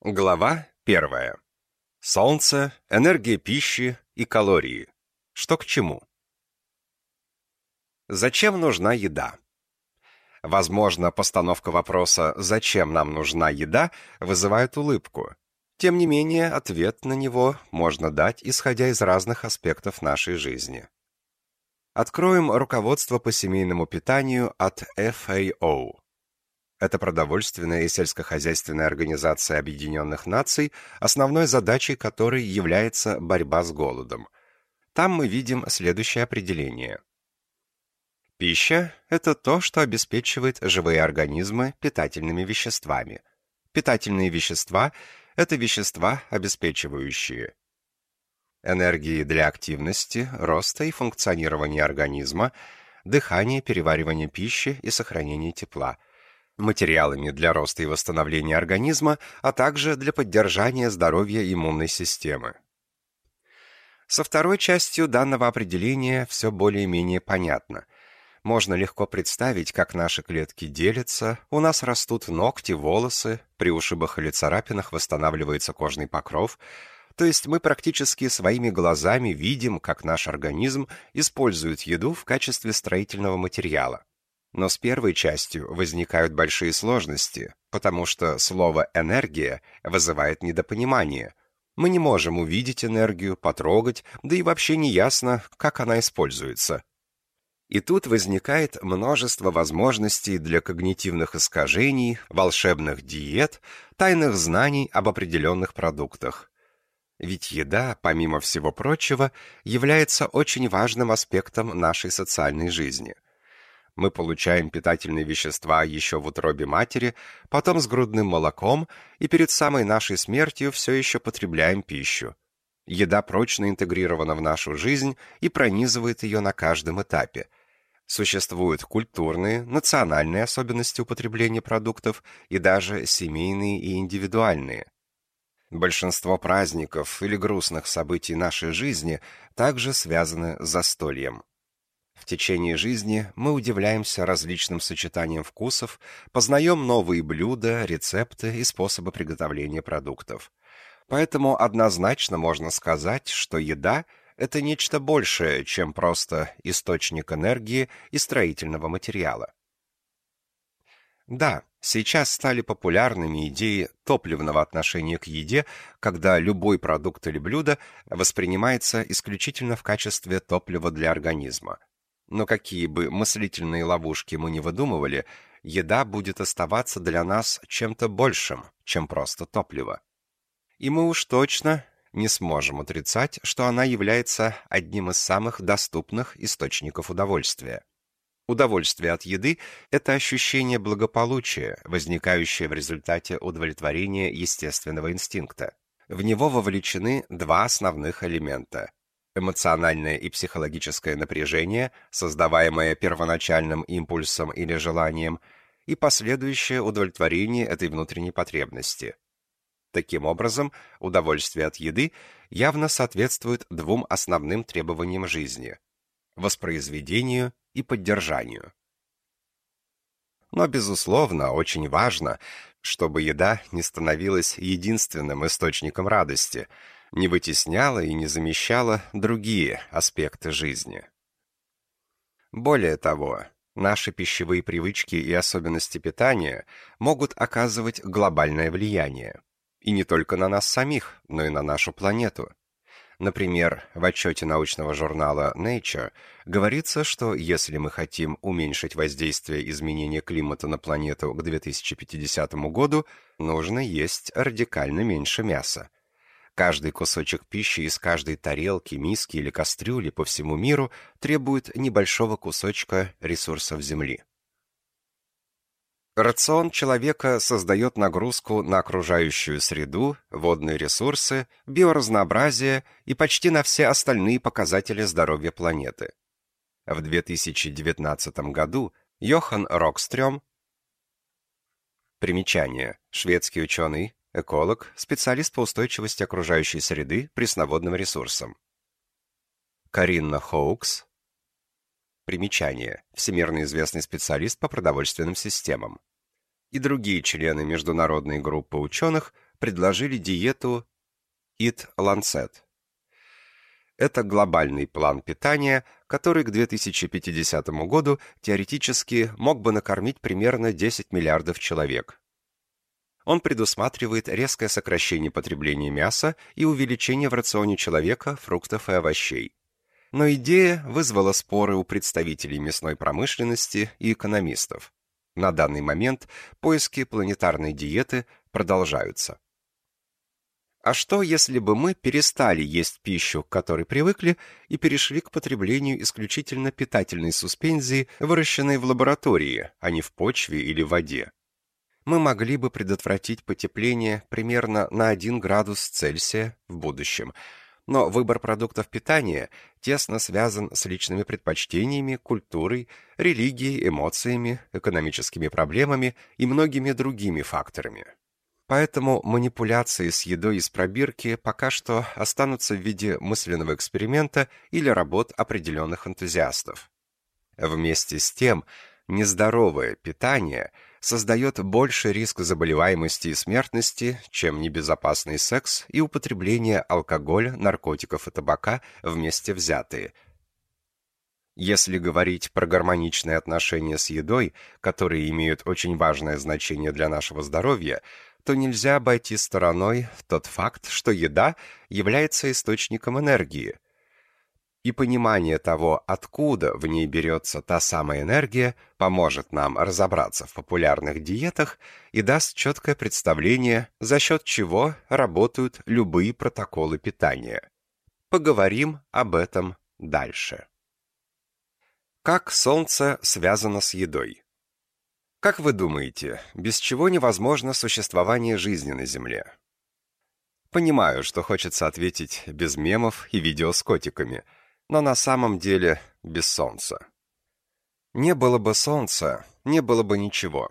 Глава первая. Солнце, энергия пищи и калории. Что к чему? Зачем нужна еда? Возможно, постановка вопроса «Зачем нам нужна еда?» вызывает улыбку. Тем не менее, ответ на него можно дать, исходя из разных аспектов нашей жизни. Откроем руководство по семейному питанию от FAO. Это продовольственная и сельскохозяйственная организация Объединенных Наций, основной задачей которой является борьба с голодом. Там мы видим следующее определение. Пища – это то, что обеспечивает живые организмы питательными веществами. Питательные вещества – это вещества, обеспечивающие энергии для активности, роста и функционирования организма, дыхание, переваривание пищи и сохранение тепла – материалами для роста и восстановления организма, а также для поддержания здоровья иммунной системы. Со второй частью данного определения все более-менее понятно. Можно легко представить, как наши клетки делятся, у нас растут ногти, волосы, при ушибах или царапинах восстанавливается кожный покров, то есть мы практически своими глазами видим, как наш организм использует еду в качестве строительного материала. Но с первой частью возникают большие сложности, потому что слово «энергия» вызывает недопонимание. Мы не можем увидеть энергию, потрогать, да и вообще не ясно, как она используется. И тут возникает множество возможностей для когнитивных искажений, волшебных диет, тайных знаний об определенных продуктах. Ведь еда, помимо всего прочего, является очень важным аспектом нашей социальной жизни – мы получаем питательные вещества еще в утробе матери, потом с грудным молоком и перед самой нашей смертью все еще потребляем пищу. Еда прочно интегрирована в нашу жизнь и пронизывает ее на каждом этапе. Существуют культурные, национальные особенности употребления продуктов и даже семейные и индивидуальные. Большинство праздников или грустных событий нашей жизни также связаны с застольем. Течение жизни мы удивляемся различным сочетаниям вкусов, познаем новые блюда, рецепты и способы приготовления продуктов. Поэтому однозначно можно сказать, что еда – это нечто большее, чем просто источник энергии и строительного материала. Да, сейчас стали популярными идеи топливного отношения к еде, когда любой продукт или блюдо воспринимается исключительно в качестве топлива для организма – но какие бы мыслительные ловушки мы ни выдумывали, еда будет оставаться для нас чем-то большим, чем просто топливо. И мы уж точно не сможем отрицать, что она является одним из самых доступных источников удовольствия. Удовольствие от еды – это ощущение благополучия, возникающее в результате удовлетворения естественного инстинкта. В него вовлечены два основных элемента эмоциональное и психологическое напряжение, создаваемое первоначальным импульсом или желанием, и последующее удовлетворение этой внутренней потребности. Таким образом, удовольствие от еды явно соответствует двум основным требованиям жизни – воспроизведению и поддержанию. Но, безусловно, очень важно, чтобы еда не становилась единственным источником радости – не вытесняла и не замещала другие аспекты жизни. Более того, наши пищевые привычки и особенности питания могут оказывать глобальное влияние. И не только на нас самих, но и на нашу планету. Например, в отчете научного журнала Nature говорится, что если мы хотим уменьшить воздействие изменения климата на планету к 2050 году, нужно есть радикально меньше мяса. Каждый кусочек пищи из каждой тарелки, миски или кастрюли по всему миру требует небольшого кусочка ресурсов Земли. Рацион человека создает нагрузку на окружающую среду, водные ресурсы, биоразнообразие и почти на все остальные показатели здоровья планеты. В 2019 году Йохан Рокстрём Примечание. Шведский ученый, эколог, специалист по устойчивости окружающей среды пресноводным ресурсам. Каринна Хоукс. Примечание. Всемирно известный специалист по продовольственным системам. И другие члены международной группы ученых предложили диету Eat Lancet. Это глобальный план питания, который к 2050 году теоретически мог бы накормить примерно 10 миллиардов человек. Он предусматривает резкое сокращение потребления мяса и увеличение в рационе человека фруктов и овощей. Но идея вызвала споры у представителей мясной промышленности и экономистов. На данный момент поиски планетарной диеты продолжаются. А что, если бы мы перестали есть пищу, к которой привыкли, и перешли к потреблению исключительно питательной суспензии, выращенной в лаборатории, а не в почве или воде? Мы могли бы предотвратить потепление примерно на 1 градус Цельсия в будущем, но выбор продуктов питания тесно связан с личными предпочтениями, культурой, религией, эмоциями, экономическими проблемами и многими другими факторами. Поэтому манипуляции с едой из пробирки пока что останутся в виде мысленного эксперимента или работ определенных энтузиастов. Вместе с тем, нездоровое питание создает больше риск заболеваемости и смертности, чем небезопасный секс и употребление алкоголя, наркотиков и табака вместе взятые – если говорить про гармоничные отношения с едой, которые имеют очень важное значение для нашего здоровья, то нельзя обойти стороной тот факт, что еда является источником энергии. И понимание того, откуда в ней берется та самая энергия, поможет нам разобраться в популярных диетах и даст четкое представление, за счет чего работают любые протоколы питания. Поговорим об этом дальше. Как солнце связано с едой? Как вы думаете, без чего невозможно существование жизни на Земле? Понимаю, что хочется ответить без мемов и видео с котиками, но на самом деле без солнца. Не было бы солнца, не было бы ничего.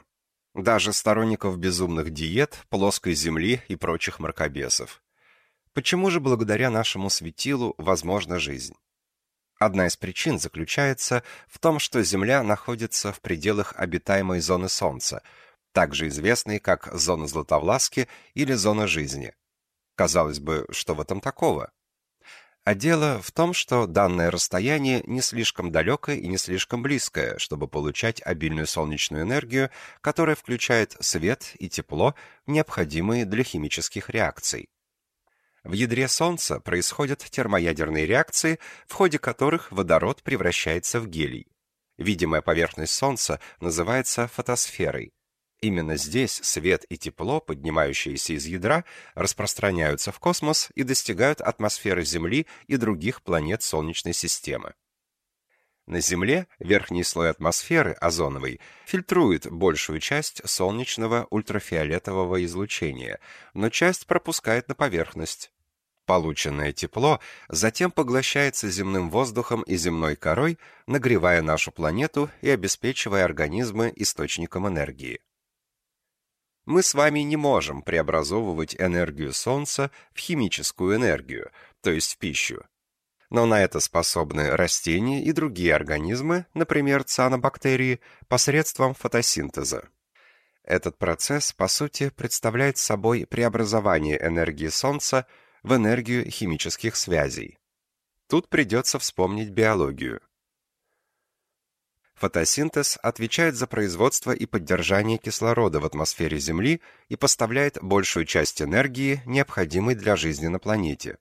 Даже сторонников безумных диет, плоской земли и прочих мракобесов. Почему же благодаря нашему светилу возможна жизнь? Одна из причин заключается в том, что Земля находится в пределах обитаемой зоны Солнца, также известной как зона Златовласки или зона жизни. Казалось бы, что в этом такого? А дело в том, что данное расстояние не слишком далекое и не слишком близкое, чтобы получать обильную солнечную энергию, которая включает свет и тепло, необходимые для химических реакций. В ядре Солнца происходят термоядерные реакции, в ходе которых водород превращается в гелий. Видимая поверхность Солнца называется фотосферой. Именно здесь свет и тепло, поднимающиеся из ядра, распространяются в космос и достигают атмосферы Земли и других планет Солнечной системы. На Земле верхний слой атмосферы, озоновый, фильтрует большую часть солнечного ультрафиолетового излучения, но часть пропускает на поверхность. Полученное тепло затем поглощается земным воздухом и земной корой, нагревая нашу планету и обеспечивая организмы источником энергии. Мы с вами не можем преобразовывать энергию Солнца в химическую энергию, то есть в пищу. Но на это способны растения и другие организмы, например, цианобактерии, посредством фотосинтеза. Этот процесс, по сути, представляет собой преобразование энергии Солнца в энергию химических связей. Тут придется вспомнить биологию. Фотосинтез отвечает за производство и поддержание кислорода в атмосфере Земли и поставляет большую часть энергии, необходимой для жизни на планете.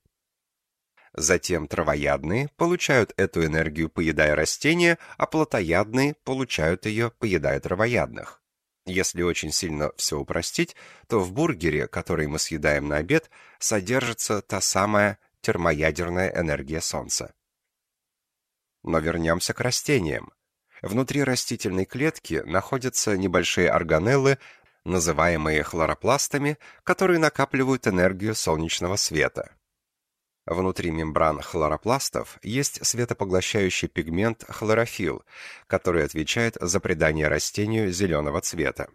Затем травоядные получают эту энергию, поедая растения, а плотоядные получают ее, поедая травоядных. Если очень сильно все упростить, то в бургере, который мы съедаем на обед, содержится та самая термоядерная энергия Солнца. Но вернемся к растениям. Внутри растительной клетки находятся небольшие органеллы, называемые хлоропластами, которые накапливают энергию солнечного света. Внутри мембран хлоропластов есть светопоглощающий пигмент хлорофилл, который отвечает за придание растению зеленого цвета.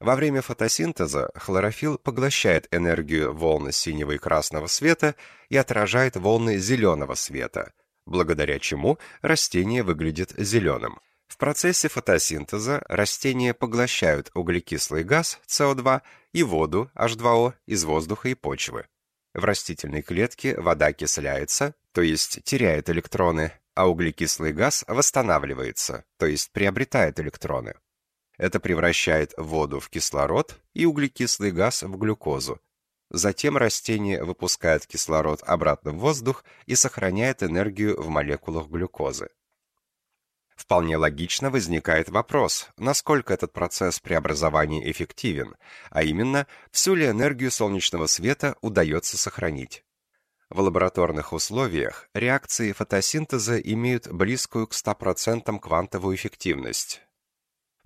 Во время фотосинтеза хлорофилл поглощает энергию волны синего и красного света и отражает волны зеленого света, благодаря чему растение выглядит зеленым. В процессе фотосинтеза растения поглощают углекислый газ СО2 и воду H2O из воздуха и почвы. В растительной клетке вода окисляется, то есть теряет электроны, а углекислый газ восстанавливается, то есть приобретает электроны. Это превращает воду в кислород и углекислый газ в глюкозу. Затем растение выпускает кислород обратно в воздух и сохраняет энергию в молекулах глюкозы. Вполне логично возникает вопрос, насколько этот процесс преобразования эффективен, а именно, всю ли энергию солнечного света удается сохранить. В лабораторных условиях реакции фотосинтеза имеют близкую к 100% квантовую эффективность.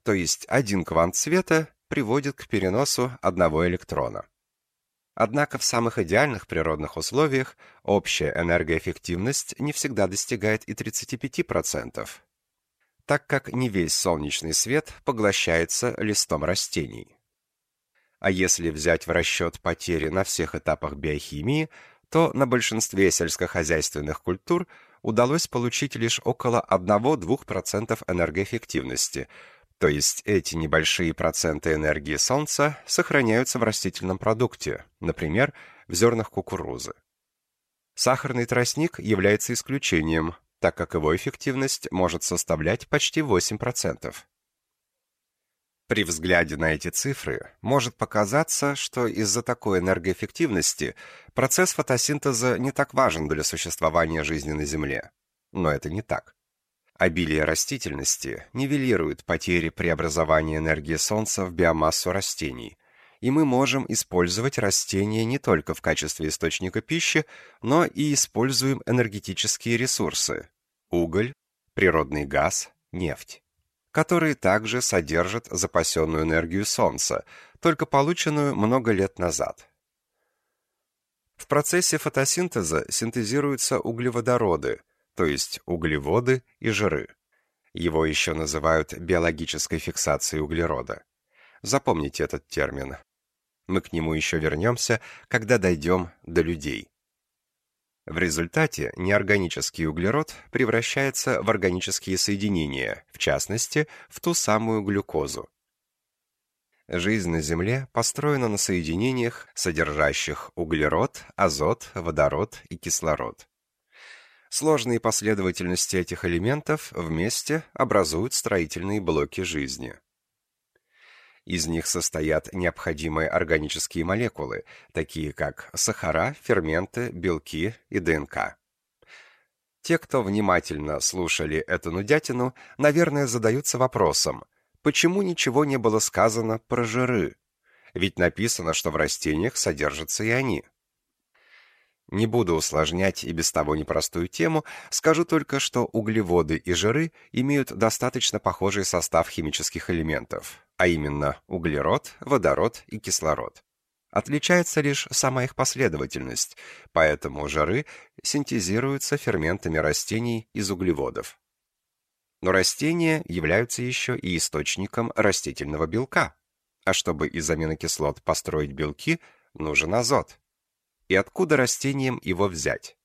То есть один квант света приводит к переносу одного электрона. Однако в самых идеальных природных условиях общая энергоэффективность не всегда достигает и 35%, так как не весь солнечный свет поглощается листом растений. А если взять в расчет потери на всех этапах биохимии, то на большинстве сельскохозяйственных культур удалось получить лишь около 1-2% энергоэффективности, то есть эти небольшие проценты энергии Солнца сохраняются в растительном продукте, например, в зернах кукурузы. Сахарный тростник является исключением, так как его эффективность может составлять почти 8%. При взгляде на эти цифры может показаться, что из-за такой энергоэффективности процесс фотосинтеза не так важен для существования жизни на Земле. Но это не так. Обилие растительности нивелирует потери преобразования энергии Солнца в биомассу растений, и мы можем использовать растения не только в качестве источника пищи, но и используем энергетические ресурсы – уголь, природный газ, нефть которые также содержат запасенную энергию Солнца, только полученную много лет назад. В процессе фотосинтеза синтезируются углеводороды, то есть углеводы и жиры. Его еще называют биологической фиксацией углерода. Запомните этот термин. Мы к нему еще вернемся, когда дойдем до людей. В результате неорганический углерод превращается в органические соединения, в частности, в ту самую глюкозу. Жизнь на Земле построена на соединениях, содержащих углерод, азот, водород и кислород. Сложные последовательности этих элементов вместе образуют строительные блоки жизни. Из них состоят необходимые органические молекулы, такие как сахара, ферменты, белки и ДНК. Те, кто внимательно слушали эту нудятину, наверное, задаются вопросом, почему ничего не было сказано про жиры? Ведь написано, что в растениях содержатся и они. Не буду усложнять и без того непростую тему, скажу только, что углеводы и жиры имеют достаточно похожий состав химических элементов, а именно углерод, водород и кислород. Отличается лишь сама их последовательность, поэтому жиры синтезируются ферментами растений из углеводов. Но растения являются еще и источником растительного белка, а чтобы из аминокислот построить белки, нужен азот. И откуда растениям его взять?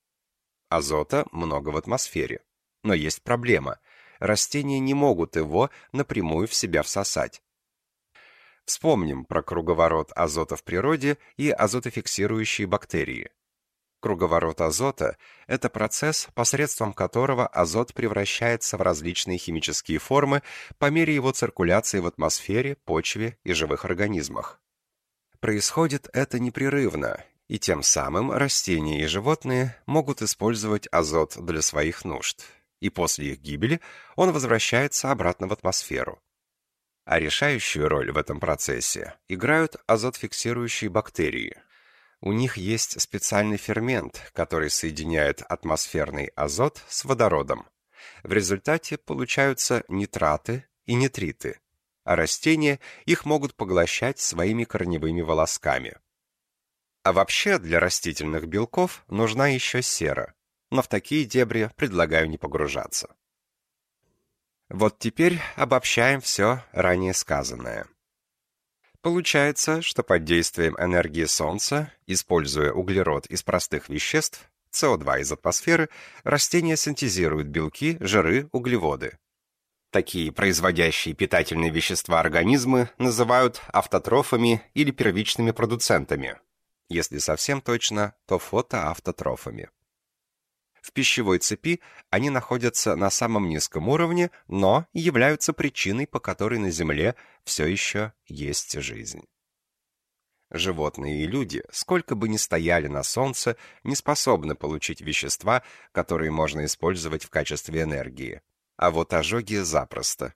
Азота много в атмосфере. Но есть проблема. Растения не могут его напрямую в себя всосать. Вспомним про круговорот азота в природе и азотофиксирующие бактерии. Круговорот азота – это процесс, посредством которого азот превращается в различные химические формы по мере его циркуляции в атмосфере, почве и живых организмах. Происходит это непрерывно, и тем самым растения и животные могут использовать азот для своих нужд, и после их гибели он возвращается обратно в атмосферу. А решающую роль в этом процессе играют азотфиксирующие бактерии. У них есть специальный фермент, который соединяет атмосферный азот с водородом. В результате получаются нитраты и нитриты, а растения их могут поглощать своими корневыми волосками. А вообще для растительных белков нужна еще сера, но в такие дебри предлагаю не погружаться. Вот теперь обобщаем все ранее сказанное. Получается, что под действием энергии Солнца, используя углерод из простых веществ, СО2 из атмосферы, растения синтезируют белки, жиры, углеводы. Такие производящие питательные вещества организмы называют автотрофами или первичными продуцентами. Если совсем точно, то фотоавтотрофами. В пищевой цепи они находятся на самом низком уровне, но являются причиной, по которой на Земле все еще есть жизнь. Животные и люди, сколько бы ни стояли на Солнце, не способны получить вещества, которые можно использовать в качестве энергии. А вот ожоги запросто.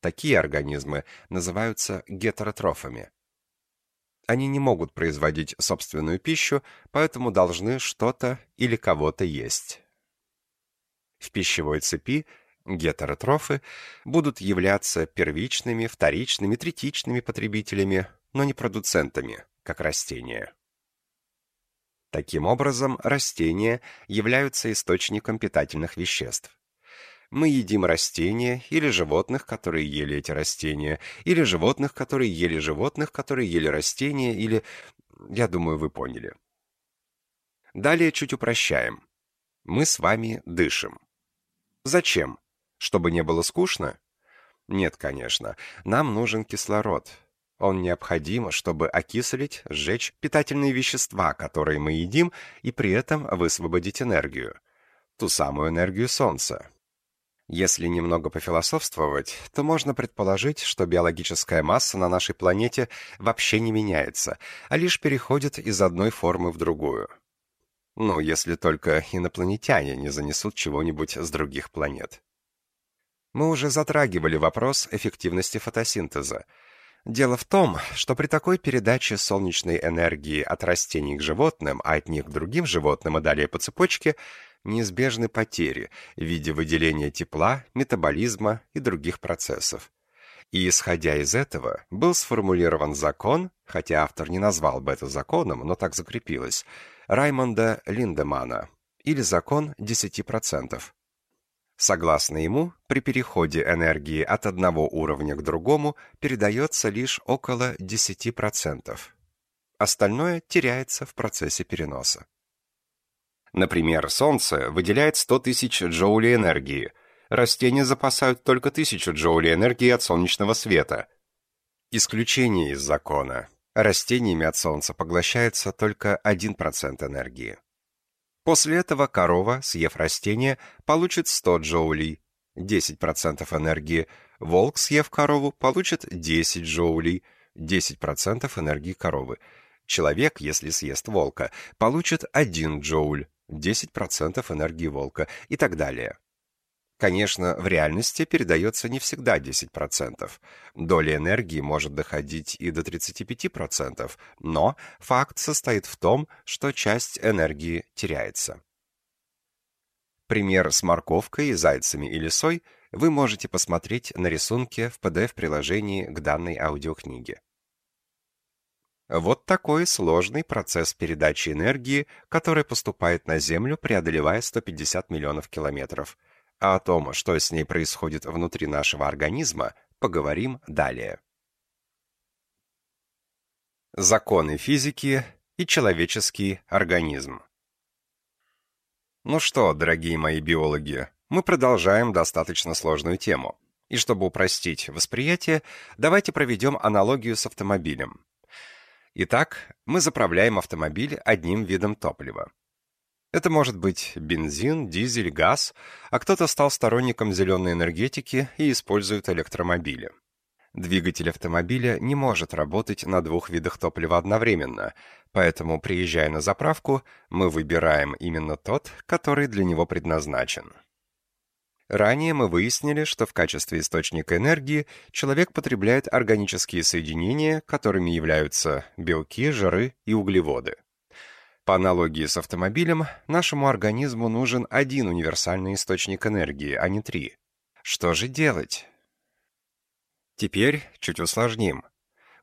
Такие организмы называются гетеротрофами. Они не могут производить собственную пищу, поэтому должны что-то или кого-то есть. В пищевой цепи гетеротрофы будут являться первичными, вторичными, третичными потребителями, но не продуцентами, как растения. Таким образом, растения являются источником питательных веществ. Мы едим растения или животных, которые ели эти растения, или животных, которые ели животных, которые ели растения, или... Я думаю, вы поняли. Далее чуть упрощаем. Мы с вами дышим. Зачем? Чтобы не было скучно? Нет, конечно. Нам нужен кислород. Он необходим, чтобы окислить, сжечь питательные вещества, которые мы едим, и при этом высвободить энергию. Ту самую энергию Солнца. Если немного пофилософствовать, то можно предположить, что биологическая масса на нашей планете вообще не меняется, а лишь переходит из одной формы в другую. Ну, если только инопланетяне не занесут чего-нибудь с других планет. Мы уже затрагивали вопрос эффективности фотосинтеза. Дело в том, что при такой передаче солнечной энергии от растений к животным, а от них к другим животным и далее по цепочке, неизбежны потери в виде выделения тепла, метаболизма и других процессов. И исходя из этого, был сформулирован закон, хотя автор не назвал бы это законом, но так закрепилось, Раймонда Линдемана, или закон 10%. Согласно ему, при переходе энергии от одного уровня к другому передается лишь около 10%. Остальное теряется в процессе переноса. Например, Солнце выделяет 100 тысяч джоулей энергии. Растения запасают только 1000 джоулей энергии от солнечного света. Исключение из закона. Растениями от Солнца поглощается только 1% энергии. После этого корова, съев растение, получит 100 джоулей, 10% энергии. Волк, съев корову, получит 10 джоулей, 10% энергии коровы. Человек, если съест волка, получит 1 джоуль, 10% энергии волка и так далее. Конечно, в реальности передается не всегда 10%. Доля энергии может доходить и до 35%, но факт состоит в том, что часть энергии теряется. Пример с морковкой, зайцами и лисой вы можете посмотреть на рисунке в PDF-приложении к данной аудиокниге. Вот такой сложный процесс передачи энергии, который поступает на Землю, преодолевая 150 миллионов километров. А о том, что с ней происходит внутри нашего организма, поговорим далее. Законы физики и человеческий организм. Ну что, дорогие мои биологи, мы продолжаем достаточно сложную тему. И чтобы упростить восприятие, давайте проведем аналогию с автомобилем. Итак, мы заправляем автомобиль одним видом топлива. Это может быть бензин, дизель, газ, а кто-то стал сторонником зеленой энергетики и использует электромобили. Двигатель автомобиля не может работать на двух видах топлива одновременно, поэтому, приезжая на заправку, мы выбираем именно тот, который для него предназначен. Ранее мы выяснили, что в качестве источника энергии человек потребляет органические соединения, которыми являются белки, жиры и углеводы. По аналогии с автомобилем, нашему организму нужен один универсальный источник энергии, а не три. Что же делать? Теперь чуть усложним.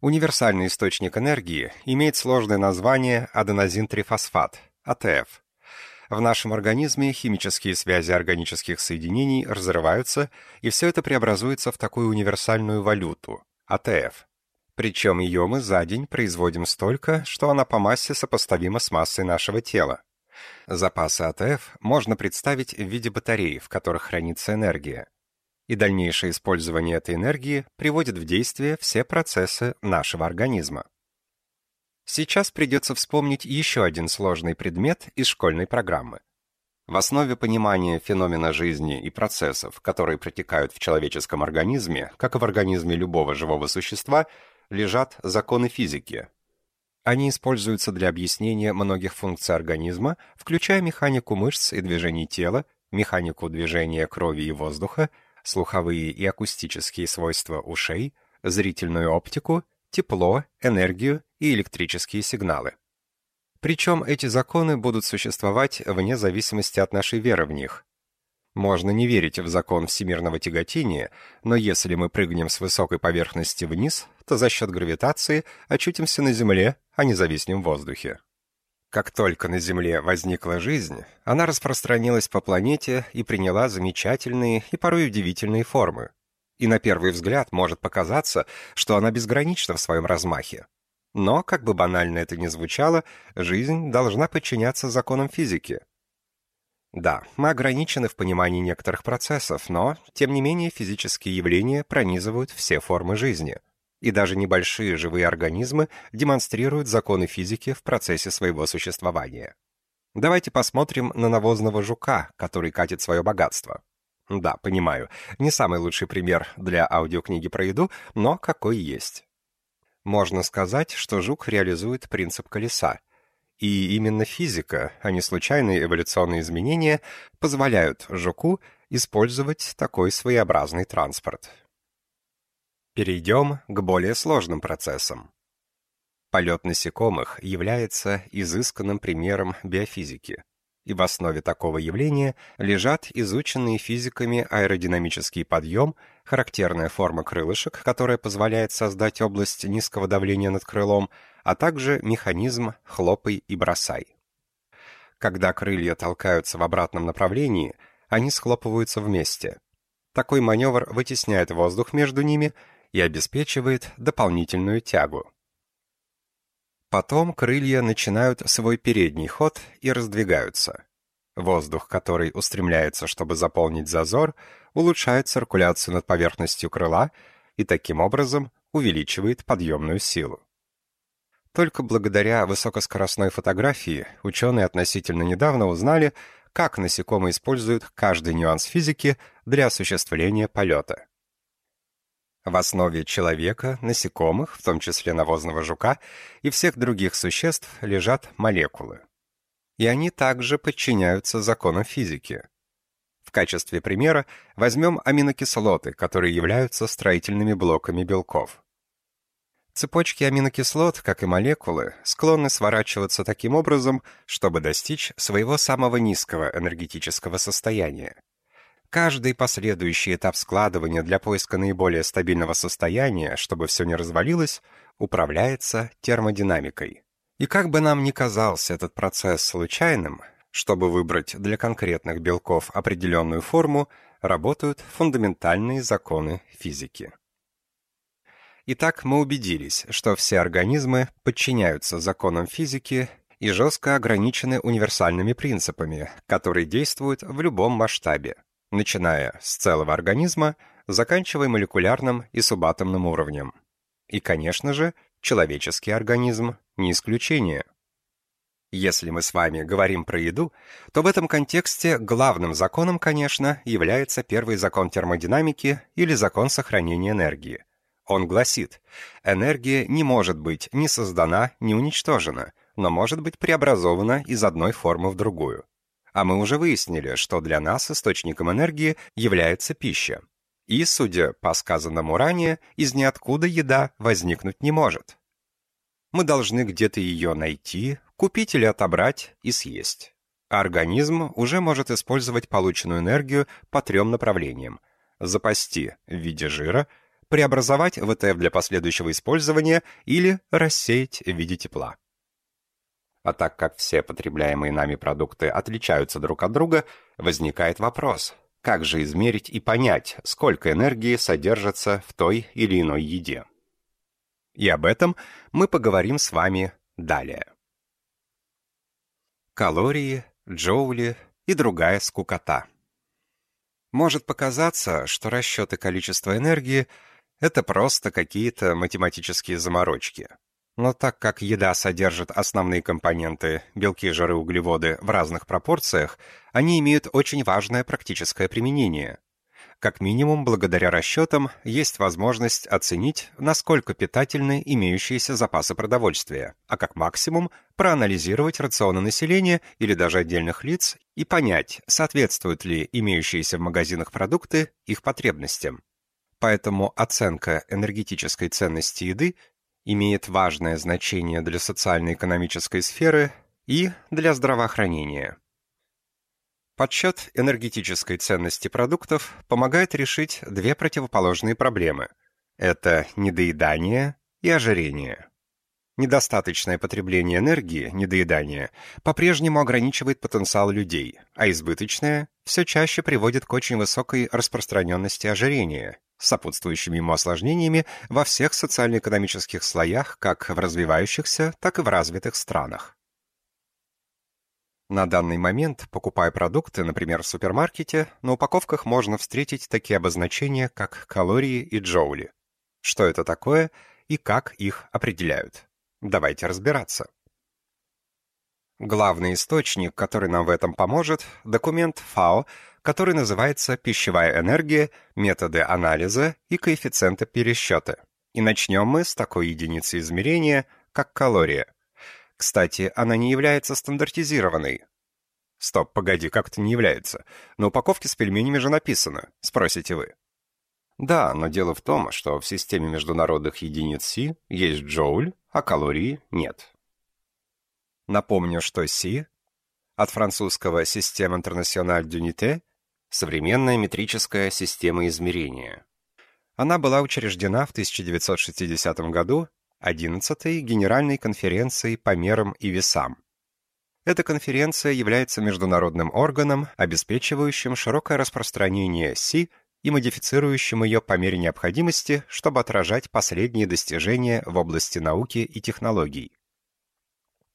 Универсальный источник энергии имеет сложное название аденозин-трифосфат, АТФ. В нашем организме химические связи органических соединений разрываются, и все это преобразуется в такую универсальную валюту – АТФ. Причем ее мы за день производим столько, что она по массе сопоставима с массой нашего тела. Запасы АТФ можно представить в виде батарей, в которых хранится энергия. и дальнейшее использование этой энергии приводит в действие все процессы нашего организма. Сейчас придется вспомнить еще один сложный предмет из школьной программы. В основе понимания феномена жизни и процессов, которые протекают в человеческом организме, как и в организме любого живого существа, лежат законы физики. Они используются для объяснения многих функций организма, включая механику мышц и движений тела, механику движения крови и воздуха, слуховые и акустические свойства ушей, зрительную оптику, тепло, энергию и электрические сигналы. Причем эти законы будут существовать вне зависимости от нашей веры в них. Можно не верить в закон всемирного тяготения, но если мы прыгнем с высокой поверхности вниз, то за счет гравитации очутимся на Земле, а не зависнем в воздухе. Как только на Земле возникла жизнь, она распространилась по планете и приняла замечательные и порой удивительные формы. И на первый взгляд может показаться, что она безгранична в своем размахе. Но, как бы банально это ни звучало, жизнь должна подчиняться законам физики. Да, мы ограничены в понимании некоторых процессов, но, тем не менее, физические явления пронизывают все формы жизни – и даже небольшие живые организмы демонстрируют законы физики в процессе своего существования. Давайте посмотрим на навозного жука, который катит свое богатство. Да, понимаю, не самый лучший пример для аудиокниги про еду, но какой есть. Можно сказать, что жук реализует принцип колеса. И именно физика, а не случайные эволюционные изменения, позволяют жуку использовать такой своеобразный транспорт. Перейдем к более сложным процессам. Полет насекомых является изысканным примером биофизики, и в основе такого явления лежат изученные физиками аэродинамический подъем, характерная форма крылышек, которая позволяет создать область низкого давления над крылом, а также механизм «хлопай и бросай». Когда крылья толкаются в обратном направлении, они схлопываются вместе. Такой маневр вытесняет воздух между ними и обеспечивает дополнительную тягу. Потом крылья начинают свой передний ход и раздвигаются. Воздух, который устремляется, чтобы заполнить зазор, улучшает циркуляцию над поверхностью крыла и таким образом увеличивает подъемную силу. Только благодаря высокоскоростной фотографии ученые относительно недавно узнали, как насекомые используют каждый нюанс физики для осуществления полета. В основе человека, насекомых, в том числе навозного жука, и всех других существ лежат молекулы. И они также подчиняются законам физики. В качестве примера возьмем аминокислоты, которые являются строительными блоками белков. Цепочки аминокислот, как и молекулы, склонны сворачиваться таким образом, чтобы достичь своего самого низкого энергетического состояния. Каждый последующий этап складывания для поиска наиболее стабильного состояния, чтобы все не развалилось, управляется термодинамикой. И как бы нам ни казался этот процесс случайным, чтобы выбрать для конкретных белков определенную форму, работают фундаментальные законы физики. Итак, мы убедились, что все организмы подчиняются законам физики и жестко ограничены универсальными принципами, которые действуют в любом масштабе начиная с целого организма, заканчивая молекулярным и субатомным уровнем. И, конечно же, человеческий организм не исключение. Если мы с вами говорим про еду, то в этом контексте главным законом, конечно, является первый закон термодинамики или закон сохранения энергии. Он гласит, энергия не может быть ни создана, ни уничтожена, но может быть преобразована из одной формы в другую. А мы уже выяснили, что для нас источником энергии является пища. И, судя по сказанному ранее, из ниоткуда еда возникнуть не может. Мы должны где-то ее найти, купить или отобрать и съесть. Организм уже может использовать полученную энергию по трем направлениям. Запасти в виде жира, преобразовать в ЭТФ для последующего использования или рассеять в виде тепла. А так как все потребляемые нами продукты отличаются друг от друга, возникает вопрос, как же измерить и понять, сколько энергии содержится в той или иной еде. И об этом мы поговорим с вами далее. Калории, джоули и другая скукота. Может показаться, что расчеты количества энергии — это просто какие-то математические заморочки. Но так как еда содержит основные компоненты – белки, жиры, углеводы – в разных пропорциях, они имеют очень важное практическое применение. Как минимум, благодаря расчетам, есть возможность оценить, насколько питательны имеющиеся запасы продовольствия, а как максимум – проанализировать рационы населения или даже отдельных лиц и понять, соответствуют ли имеющиеся в магазинах продукты их потребностям. Поэтому оценка энергетической ценности еды имеет важное значение для социально-экономической сферы и для здравоохранения. Подсчет энергетической ценности продуктов помогает решить две противоположные проблемы. Это недоедание и ожирение. Недостаточное потребление энергии, недоедание, по-прежнему ограничивает потенциал людей, а избыточное все чаще приводит к очень высокой распространенности ожирения, сопутствующими ему осложнениями во всех социально-экономических слоях, как в развивающихся, так и в развитых странах. На данный момент, покупая продукты, например, в супермаркете, на упаковках можно встретить такие обозначения, как калории и джоули. Что это такое и как их определяют? Давайте разбираться. Главный источник, который нам в этом поможет, документ ФАО, который называется «Пищевая энергия, методы анализа и коэффициенты пересчета». И начнем мы с такой единицы измерения, как калория. Кстати, она не является стандартизированной. Стоп, погоди, как это не является? На упаковке с пельменями же написано, спросите вы. Да, но дело в том, что в системе международных единиц Си есть джоуль, а калории нет. Напомню, что Си от французского «Système international d'unité» — современная метрическая система измерения. Она была учреждена в 1960 году 11-й Генеральной конференцией по мерам и весам. Эта конференция является международным органом, обеспечивающим широкое распространение СИ и модифицирующим ее по мере необходимости, чтобы отражать последние достижения в области науки и технологий.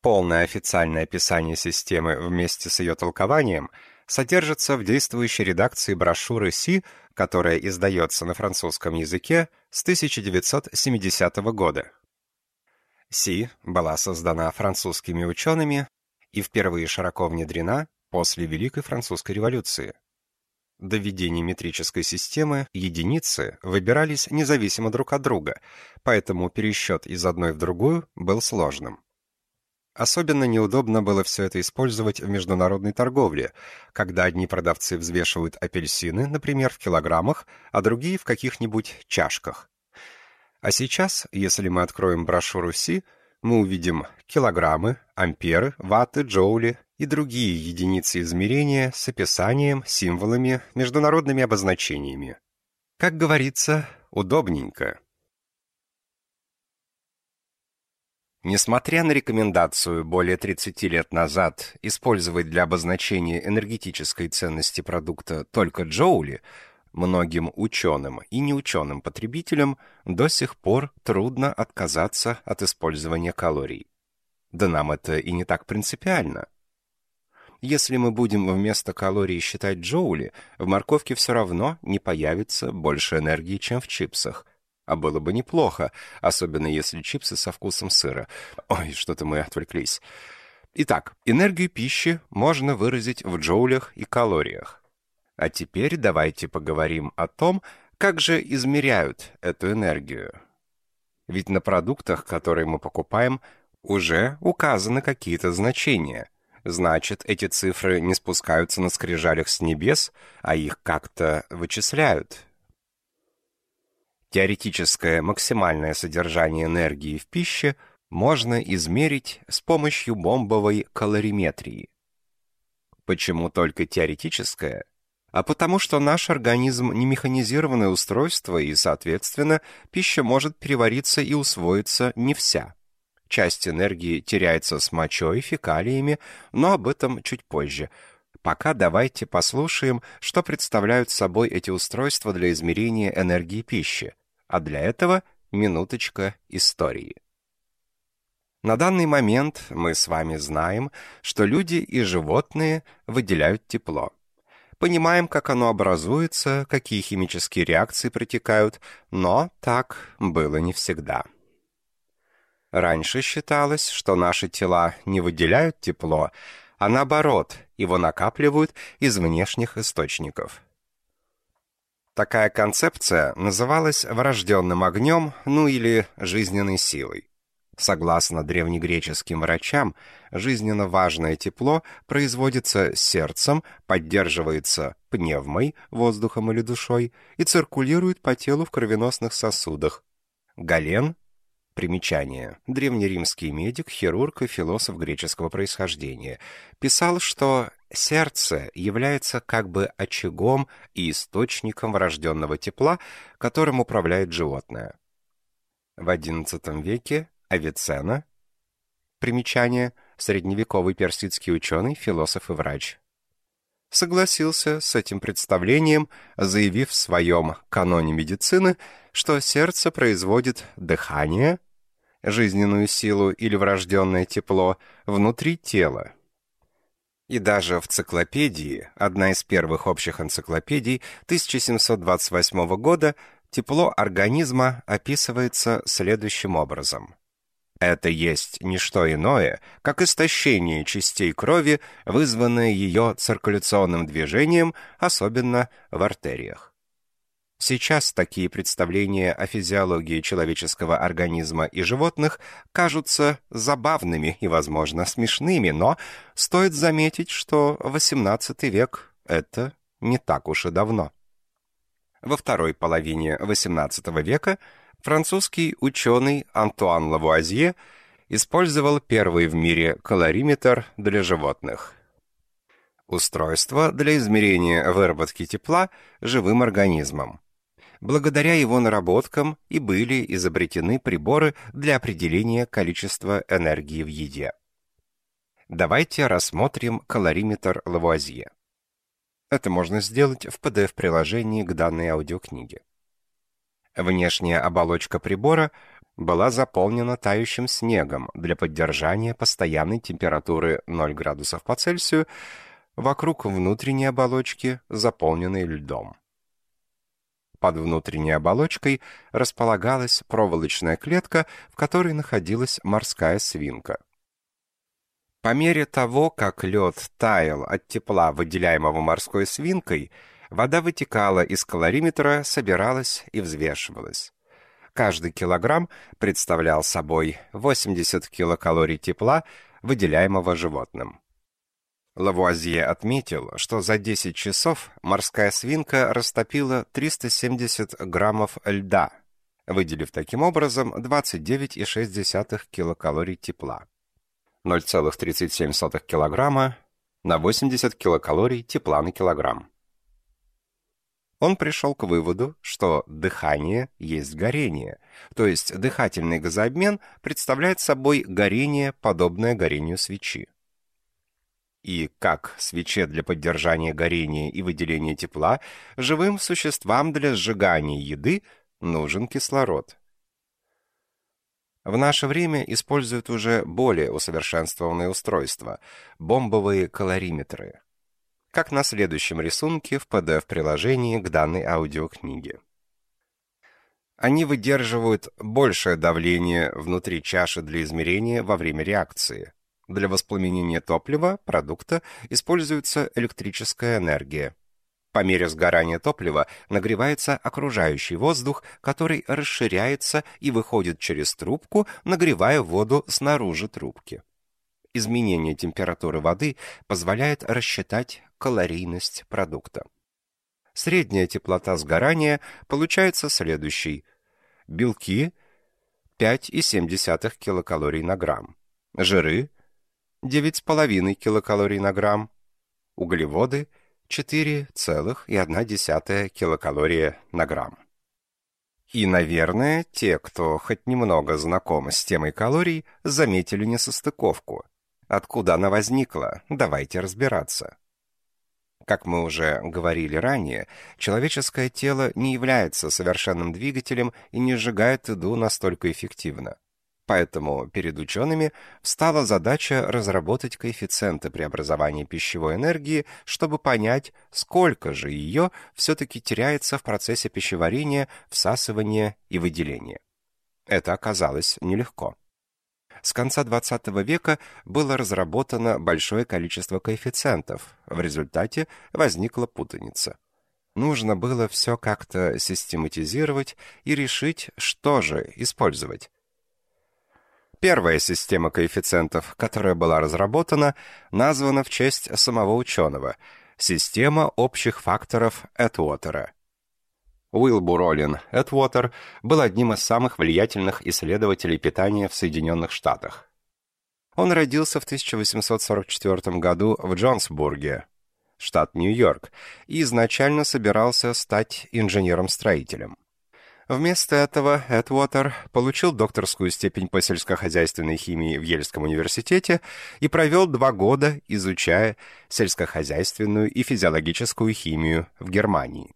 Полное официальное описание системы вместе с ее толкованием содержится в действующей редакции брошюры СИ, которая издается на французском языке с 1970 года. СИ была создана французскими учеными и впервые широко внедрена после Великой Французской революции. До введения метрической системы единицы выбирались независимо друг от друга, поэтому пересчет из одной в другую был сложным. Особенно неудобно было все это использовать в международной торговле, когда одни продавцы взвешивают апельсины, например, в килограммах, а другие в каких-нибудь чашках. А сейчас, если мы откроем брошюру Си, мы увидим килограммы, амперы, ватты, джоули и другие единицы измерения с описанием, символами, международными обозначениями. Как говорится, удобненько. Несмотря на рекомендацию более 30 лет назад использовать для обозначения энергетической ценности продукта только джоули, многим ученым и неученым потребителям до сих пор трудно отказаться от использования калорий. Да нам это и не так принципиально. Если мы будем вместо калорий считать джоули, в морковке все равно не появится больше энергии, чем в чипсах – а было бы неплохо, особенно если чипсы со вкусом сыра. Ой, что-то мы отвлеклись. Итак, энергию пищи можно выразить в джоулях и калориях. А теперь давайте поговорим о том, как же измеряют эту энергию. Ведь на продуктах, которые мы покупаем, уже указаны какие-то значения. Значит, эти цифры не спускаются на скрижалях с небес, а их как-то вычисляют, Теоретическое максимальное содержание энергии в пище можно измерить с помощью бомбовой калориметрии. Почему только теоретическое? А потому что наш организм не механизированное устройство, и, соответственно, пища может перевариться и усвоиться не вся. Часть энергии теряется с мочой, фекалиями, но об этом чуть позже. Пока давайте послушаем, что представляют собой эти устройства для измерения энергии пищи. А для этого минуточка истории. На данный момент мы с вами знаем, что люди и животные выделяют тепло. понимаем, как оно образуется, какие химические реакции протекают, но так было не всегда. Раньше считалось, что наши тела не выделяют тепло, а наоборот, его накапливают из внешних источников. Такая концепция называлась врожденным огнем, ну или жизненной силой. Согласно древнегреческим врачам, жизненно важное тепло производится сердцем, поддерживается пневмой, воздухом или душой, и циркулирует по телу в кровеносных сосудах. Гален Примечание. Древнеримский медик, хирург и философ греческого происхождения. Писал, что сердце является как бы очагом и источником врожденного тепла, которым управляет животное. В XI веке Авиценна. Примечание. Средневековый персидский ученый, философ и врач. Согласился с этим представлением, заявив в своем каноне медицины, что сердце производит дыхание, жизненную силу или врожденное тепло внутри тела. И даже в циклопедии, одна из первых общих энциклопедий 1728 года, тепло организма описывается следующим образом. Это есть не что иное, как истощение частей крови, вызванное ее циркуляционным движением, особенно в артериях. Сейчас такие представления о физиологии человеческого организма и животных кажутся забавными и, возможно, смешными, но стоит заметить, что XVIII век — это не так уж и давно. Во второй половине XVIII века французский ученый Антуан Лавуазье использовал первый в мире калориметр для животных. Устройство для измерения выработки тепла живым организмом. Благодаря его наработкам и были изобретены приборы для определения количества энергии в еде. Давайте рассмотрим калориметр Лавуазье. Это можно сделать в PDF-приложении к данной аудиокниге. Внешняя оболочка прибора была заполнена тающим снегом для поддержания постоянной температуры 0 градусов по Цельсию, вокруг внутренней оболочки, заполненной льдом. Под внутренней оболочкой располагалась проволочная клетка, в которой находилась морская свинка. По мере того, как лед таял от тепла, выделяемого морской свинкой, вода вытекала из калориметра, собиралась и взвешивалась. Каждый килограмм представлял собой 80 килокалорий тепла, выделяемого животным. Лавуазье отметил, что за 10 часов морская свинка растопила 370 граммов льда, выделив таким образом 29,6 килокалорий тепла. 0,37 килограмма на 80 килокалорий тепла на килограмм. Он пришел к выводу, что дыхание есть горение, то есть дыхательный газообмен представляет собой горение, подобное горению свечи и, как свече для поддержания горения и выделения тепла, живым существам для сжигания еды нужен кислород. В наше время используют уже более усовершенствованные устройства – бомбовые калориметры. Как на следующем рисунке в PDF-приложении к данной аудиокниге. Они выдерживают большее давление внутри чаши для измерения во время реакции. Для воспламенения топлива, продукта, используется электрическая энергия. По мере сгорания топлива нагревается окружающий воздух, который расширяется и выходит через трубку, нагревая воду снаружи трубки. Изменение температуры воды позволяет рассчитать калорийность продукта. Средняя теплота сгорания получается следующей. Белки 5,7 килокалорий на грамм. Жиры 9,5 килокалорий на грамм, углеводы 4,1 килокалория на грамм. И, наверное, те, кто хоть немного знаком с темой калорий, заметили несостыковку. Откуда она возникла, давайте разбираться. Как мы уже говорили ранее, человеческое тело не является совершенным двигателем и не сжигает еду настолько эффективно. Поэтому перед учеными встала задача разработать коэффициенты преобразования пищевой энергии, чтобы понять, сколько же ее все-таки теряется в процессе пищеварения, всасывания и выделения. Это оказалось нелегко. С конца XX века было разработано большое количество коэффициентов. В результате возникла путаница. Нужно было все как-то систематизировать и решить, что же использовать. Первая система коэффициентов, которая была разработана, названа в честь самого ученого – система общих факторов Этуотера. Уилбур Олин Этвотер был одним из самых влиятельных исследователей питания в Соединенных Штатах. Он родился в 1844 году в Джонсбурге, штат Нью-Йорк, и изначально собирался стать инженером-строителем. Вместо этого Эдвотер получил докторскую степень по сельскохозяйственной химии в Ельском университете и провел два года, изучая сельскохозяйственную и физиологическую химию в Германии.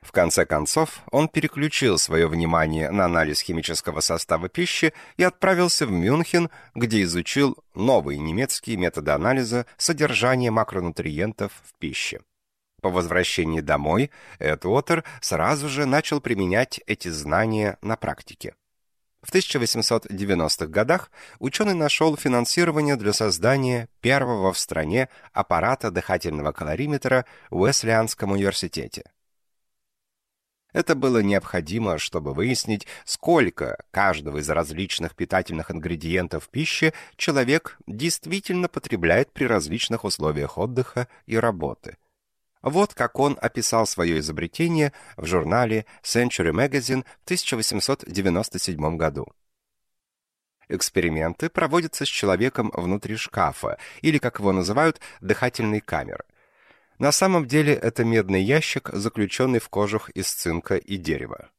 В конце концов, он переключил свое внимание на анализ химического состава пищи и отправился в Мюнхен, где изучил новые немецкие методы анализа содержания макронутриентов в пище. По возвращении домой Эдуотер сразу же начал применять эти знания на практике. В 1890-х годах ученый нашел финансирование для создания первого в стране аппарата дыхательного калориметра в Уэслианском университете. Это было необходимо, чтобы выяснить, сколько каждого из различных питательных ингредиентов пищи человек действительно потребляет при различных условиях отдыха и работы – вот как он описал свое изобретение в журнале Century Magazine в 1897 году. Эксперименты проводятся с человеком внутри шкафа, или, как его называют, дыхательной камеры. На самом деле это медный ящик, заключенный в кожух из цинка и дерева.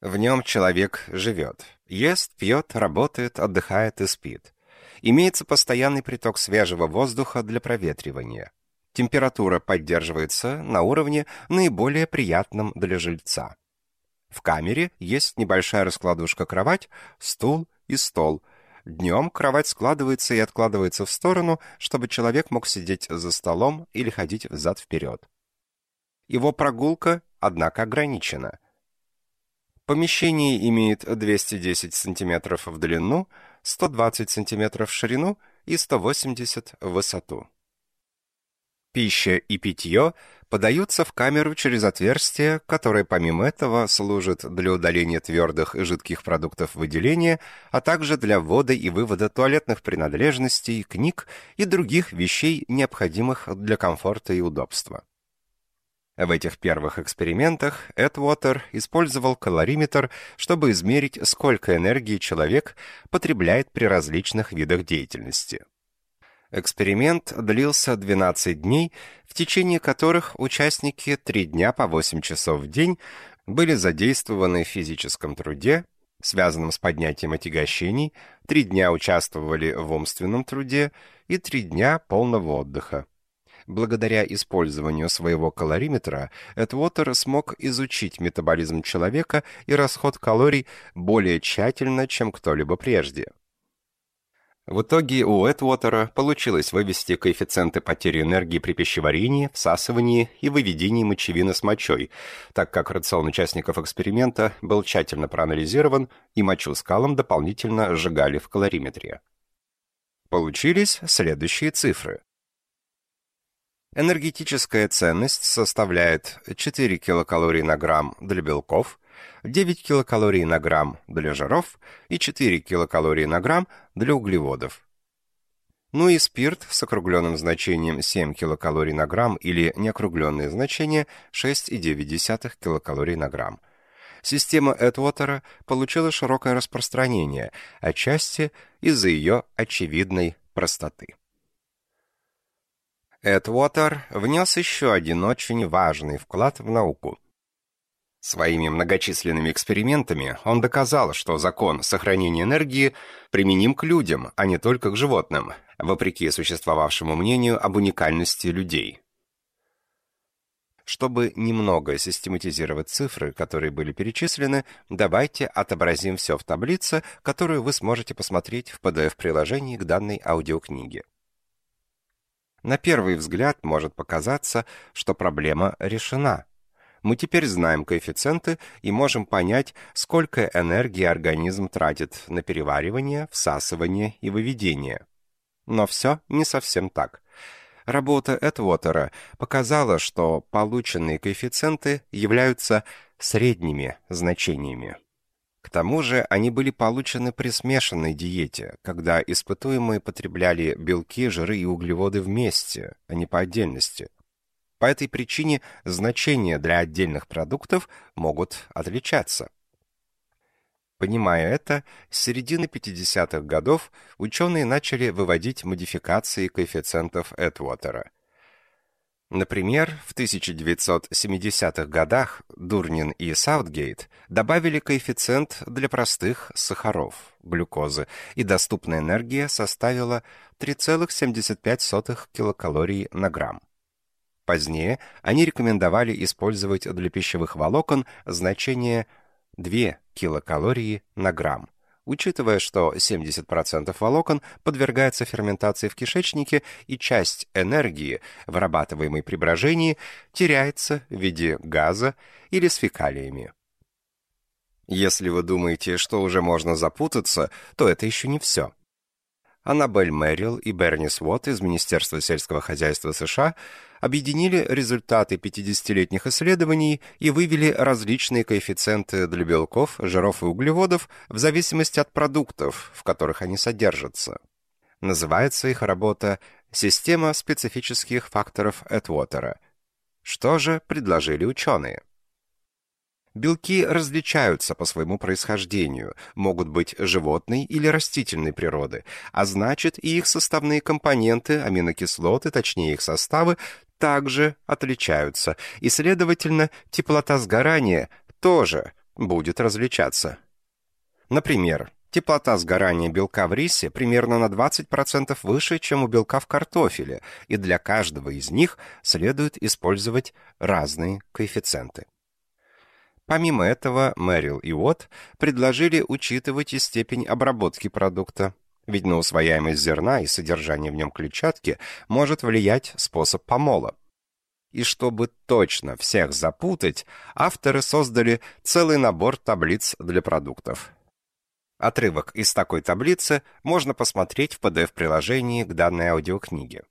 В нем человек живет. Ест, пьет, работает, отдыхает и спит. Имеется постоянный приток свежего воздуха для проветривания. Температура поддерживается на уровне наиболее приятном для жильца. В камере есть небольшая раскладушка-кровать, стул и стол. Днем кровать складывается и откладывается в сторону, чтобы человек мог сидеть за столом или ходить взад-вперед. Его прогулка, однако, ограничена. Помещение имеет 210 см в длину, 120 см в ширину и 180 в высоту. Пища и питье подаются в камеру через отверстие, которое помимо этого служит для удаления твердых и жидких продуктов выделения, а также для ввода и вывода туалетных принадлежностей, книг и других вещей, необходимых для комфорта и удобства. В этих первых экспериментах Эдвотер использовал калориметр, чтобы измерить, сколько энергии человек потребляет при различных видах деятельности. Эксперимент длился 12 дней, в течение которых участники 3 дня по 8 часов в день были задействованы в физическом труде, связанном с поднятием отягощений, 3 дня участвовали в умственном труде и 3 дня полного отдыха. Благодаря использованию своего калориметра Эдвотер смог изучить метаболизм человека и расход калорий более тщательно, чем кто-либо прежде. В итоге у Эдвотера получилось вывести коэффициенты потери энергии при пищеварении, всасывании и выведении мочевины с мочой, так как рацион участников эксперимента был тщательно проанализирован и мочу скалом дополнительно сжигали в калориметре. Получились следующие цифры. Энергетическая ценность составляет 4 килокалории на грамм для белков, 9 килокалорий на грамм для жиров и 4 килокалории на грамм для углеводов. Ну и спирт с округленным значением 7 килокалорий на грамм или неокругленное значение 6,9 килокалорий на грамм. Система Эдвотера получила широкое распространение, отчасти из-за ее очевидной простоты. Эдвотер внес еще один очень важный вклад в науку – Своими многочисленными экспериментами он доказал, что закон сохранения энергии применим к людям, а не только к животным, вопреки существовавшему мнению об уникальности людей. Чтобы немного систематизировать цифры, которые были перечислены, давайте отобразим все в таблице, которую вы сможете посмотреть в PDF-приложении к данной аудиокниге. На первый взгляд может показаться, что проблема решена. Мы теперь знаем коэффициенты и можем понять, сколько энергии организм тратит на переваривание, всасывание и выведение. Но все не совсем так. Работа Эдвотера показала, что полученные коэффициенты являются средними значениями. К тому же они были получены при смешанной диете, когда испытуемые потребляли белки, жиры и углеводы вместе, а не по отдельности. По этой причине значения для отдельных продуктов могут отличаться. Понимая это, с середины 50-х годов ученые начали выводить модификации коэффициентов Эдвотера. Например, в 1970-х годах Дурнин и Саутгейт добавили коэффициент для простых сахаров, глюкозы, и доступная энергия составила 3,75 килокалорий на грамм. Позднее они рекомендовали использовать для пищевых волокон значение 2 килокалории на грамм, учитывая, что 70% волокон подвергается ферментации в кишечнике и часть энергии, вырабатываемой при брожении, теряется в виде газа или с фекалиями. Если вы думаете, что уже можно запутаться, то это еще не все. Аннабель Мэрил и Берни Свот из Министерства сельского хозяйства США объединили результаты 50-летних исследований и вывели различные коэффициенты для белков, жиров и углеводов в зависимости от продуктов, в которых они содержатся. Называется их работа «Система специфических факторов Эдвотера». Что же предложили ученые? Белки различаются по своему происхождению, могут быть животной или растительной природы, а значит и их составные компоненты, аминокислоты, точнее их составы, также отличаются, и, следовательно, теплота сгорания тоже будет различаться. Например, теплота сгорания белка в рисе примерно на 20% выше, чем у белка в картофеле, и для каждого из них следует использовать разные коэффициенты. Помимо этого, Мэрил и Уотт предложили учитывать и степень обработки продукта, ведь на усвояемость зерна и содержание в нем клетчатки может влиять способ помола. И чтобы точно всех запутать, авторы создали целый набор таблиц для продуктов. Отрывок из такой таблицы можно посмотреть в PDF-приложении к данной аудиокниге.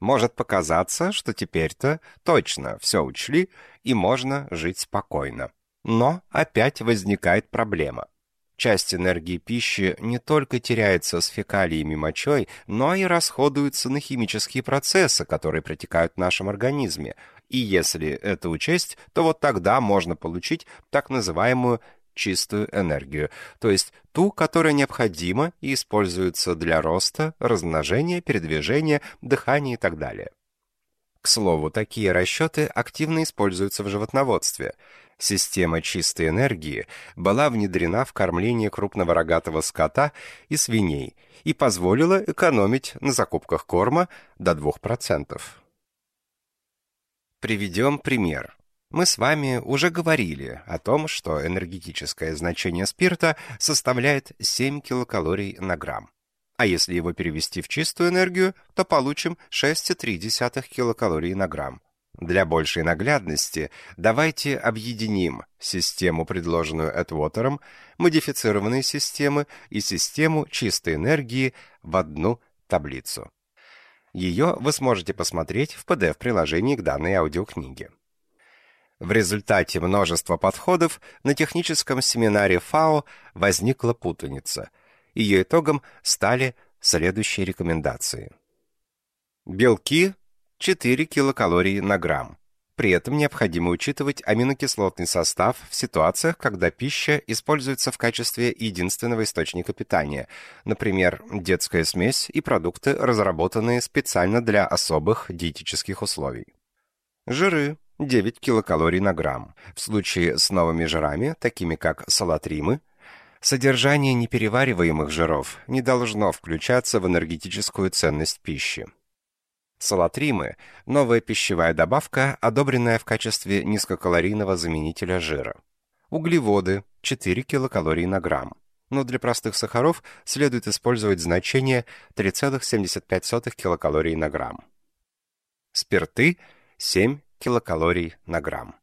Может показаться, что теперь-то точно все учли и можно жить спокойно. Но опять возникает проблема. Часть энергии пищи не только теряется с фекалиями мочой, но и расходуется на химические процессы, которые протекают в нашем организме. И если это учесть, то вот тогда можно получить так называемую чистую энергию, то есть ту, которая необходима и используется для роста, размножения, передвижения, дыхания и так далее. К слову, такие расчеты активно используются в животноводстве. Система чистой энергии была внедрена в кормление крупного рогатого скота и свиней и позволила экономить на закупках корма до 2%. Приведем пример. Мы с вами уже говорили о том, что энергетическое значение спирта составляет 7 килокалорий на грамм. А если его перевести в чистую энергию, то получим 6,3 килокалорий на грамм. Для большей наглядности давайте объединим систему, предложенную Эдвотером, модифицированные системы и систему чистой энергии в одну таблицу. Ее вы сможете посмотреть в PDF-приложении к данной аудиокниге. В результате множества подходов на техническом семинаре ФАО возникла путаница. Ее итогом стали следующие рекомендации. Белки 4 килокалории на грамм. При этом необходимо учитывать аминокислотный состав в ситуациях, когда пища используется в качестве единственного источника питания, например, детская смесь и продукты, разработанные специально для особых диетических условий. Жиры 9 килокалорий на грамм. В случае с новыми жирами, такими как салатримы, содержание неперевариваемых жиров не должно включаться в энергетическую ценность пищи. Салатримы – новая пищевая добавка, одобренная в качестве низкокалорийного заменителя жира. Углеводы – 4 килокалории на грамм. Но для простых сахаров следует использовать значение 3,75 килокалорий на грамм. Спирты – 7 килокалорий на грамм.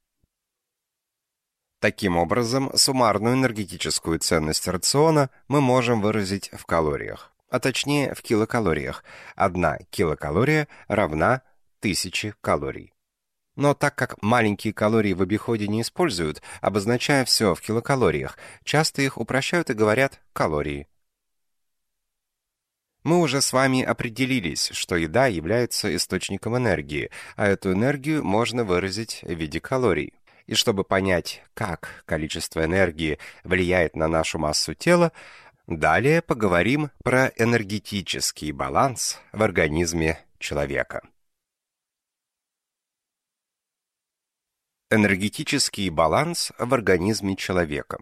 Таким образом, суммарную энергетическую ценность рациона мы можем выразить в калориях, а точнее в килокалориях. Одна килокалория равна тысяче калорий. Но так как маленькие калории в обиходе не используют, обозначая все в килокалориях, часто их упрощают и говорят «калории». Мы уже с вами определились, что еда является источником энергии, а эту энергию можно выразить в виде калорий. И чтобы понять, как количество энергии влияет на нашу массу тела, далее поговорим про энергетический баланс в организме человека. Энергетический баланс в организме человека.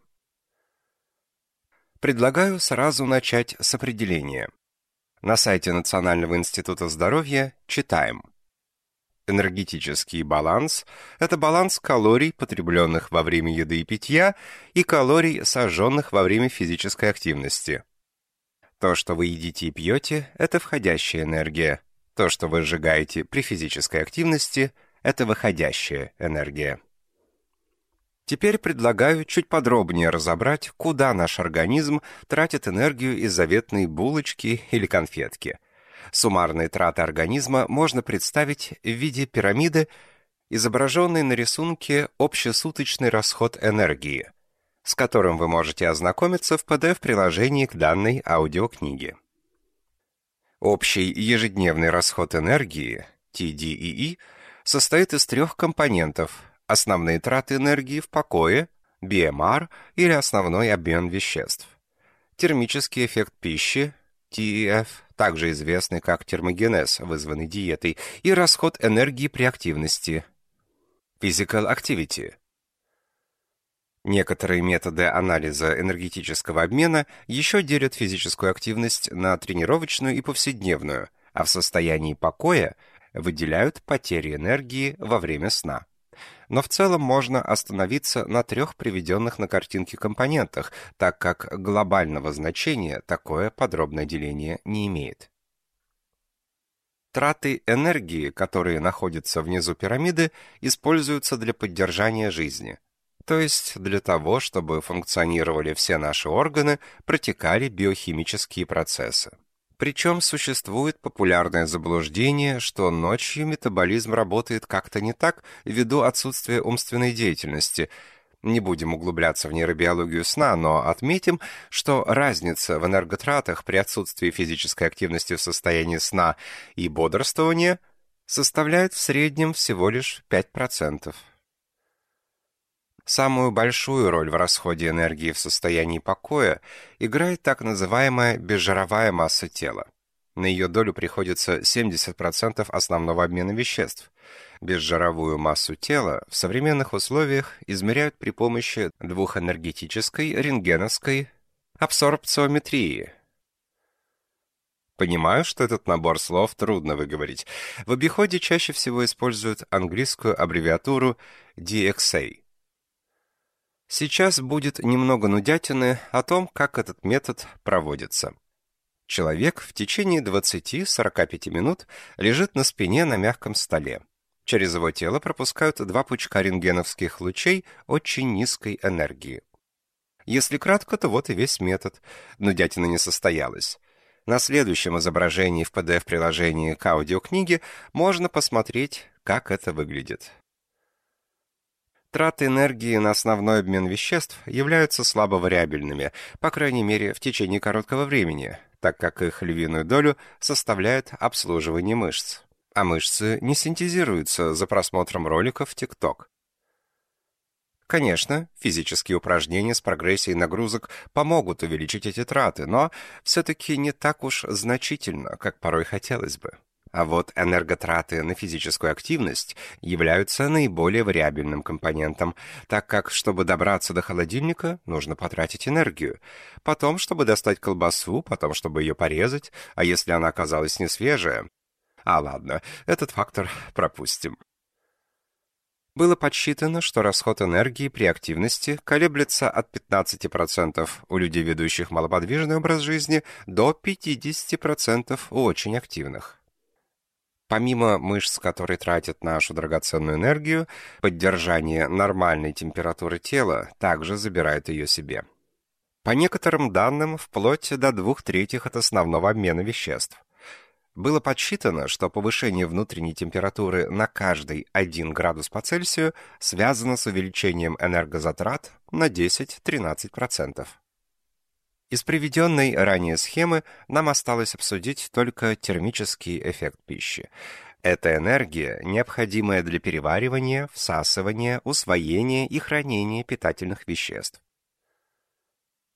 Предлагаю сразу начать с определения. На сайте Национального института здоровья читаем – Энергетический баланс – это баланс калорий, потребленных во время еды и питья, и калорий, сожженных во время физической активности. То, что вы едите и пьете – это входящая энергия. То, что вы сжигаете при физической активности – это выходящая энергия. Теперь предлагаю чуть подробнее разобрать, куда наш организм тратит энергию из заветной булочки или конфетки – Суммарные траты организма можно представить в виде пирамиды, изображенной на рисунке общесуточный расход энергии, с которым вы можете ознакомиться в PDF-приложении к данной аудиокниге. Общий ежедневный расход энергии, TDEE, состоит из трех компонентов – основные траты энергии в покое, BMR или основной обмен веществ, термический эффект пищи, TEF, также известный как термогенез, вызванный диетой, и расход энергии при активности. Physical activity. Некоторые методы анализа энергетического обмена еще делят физическую активность на тренировочную и повседневную, а в состоянии покоя выделяют потери энергии во время сна но в целом можно остановиться на трех приведенных на картинке компонентах, так как глобального значения такое подробное деление не имеет. Траты энергии, которые находятся внизу пирамиды, используются для поддержания жизни, то есть для того, чтобы функционировали все наши органы, протекали биохимические процессы. Причем существует популярное заблуждение, что ночью метаболизм работает как-то не так ввиду отсутствия умственной деятельности. Не будем углубляться в нейробиологию сна, но отметим, что разница в энерготратах при отсутствии физической активности в состоянии сна и бодрствования составляет в среднем всего лишь 5%. Самую большую роль в расходе энергии в состоянии покоя играет так называемая безжировая масса тела. На ее долю приходится 70% основного обмена веществ. Безжировую массу тела в современных условиях измеряют при помощи двухэнергетической рентгеновской абсорбциометрии. Понимаю, что этот набор слов трудно выговорить. В обиходе чаще всего используют английскую аббревиатуру DXA – Сейчас будет немного нудятины о том, как этот метод проводится. Человек в течение 20-45 минут лежит на спине на мягком столе. Через его тело пропускают два пучка рентгеновских лучей очень низкой энергии. Если кратко, то вот и весь метод. Нудятина не состоялась. На следующем изображении в PDF-приложении к аудиокниге можно посмотреть, как это выглядит. Траты энергии на основной обмен веществ являются слабо вариабельными, по крайней мере в течение короткого времени, так как их львиную долю составляет обслуживание мышц. А мышцы не синтезируются за просмотром роликов в TikTok. Конечно, физические упражнения с прогрессией нагрузок помогут увеличить эти траты, но все-таки не так уж значительно, как порой хотелось бы. А вот энерготраты на физическую активность являются наиболее вариабельным компонентом, так как, чтобы добраться до холодильника, нужно потратить энергию. Потом, чтобы достать колбасу, потом, чтобы ее порезать, а если она оказалась не свежая, А ладно, этот фактор пропустим. Было подсчитано, что расход энергии при активности колеблется от 15% у людей, ведущих малоподвижный образ жизни, до 50% у очень активных. Помимо мышц, которые тратят нашу драгоценную энергию, поддержание нормальной температуры тела также забирает ее себе. По некоторым данным, вплоть до двух третьих от основного обмена веществ. Было подсчитано, что повышение внутренней температуры на каждый 1 градус по Цельсию связано с увеличением энергозатрат на 10-13%. Из приведенной ранее схемы нам осталось обсудить только термический эффект пищи. Это энергия, необходимая для переваривания, всасывания, усвоения и хранения питательных веществ.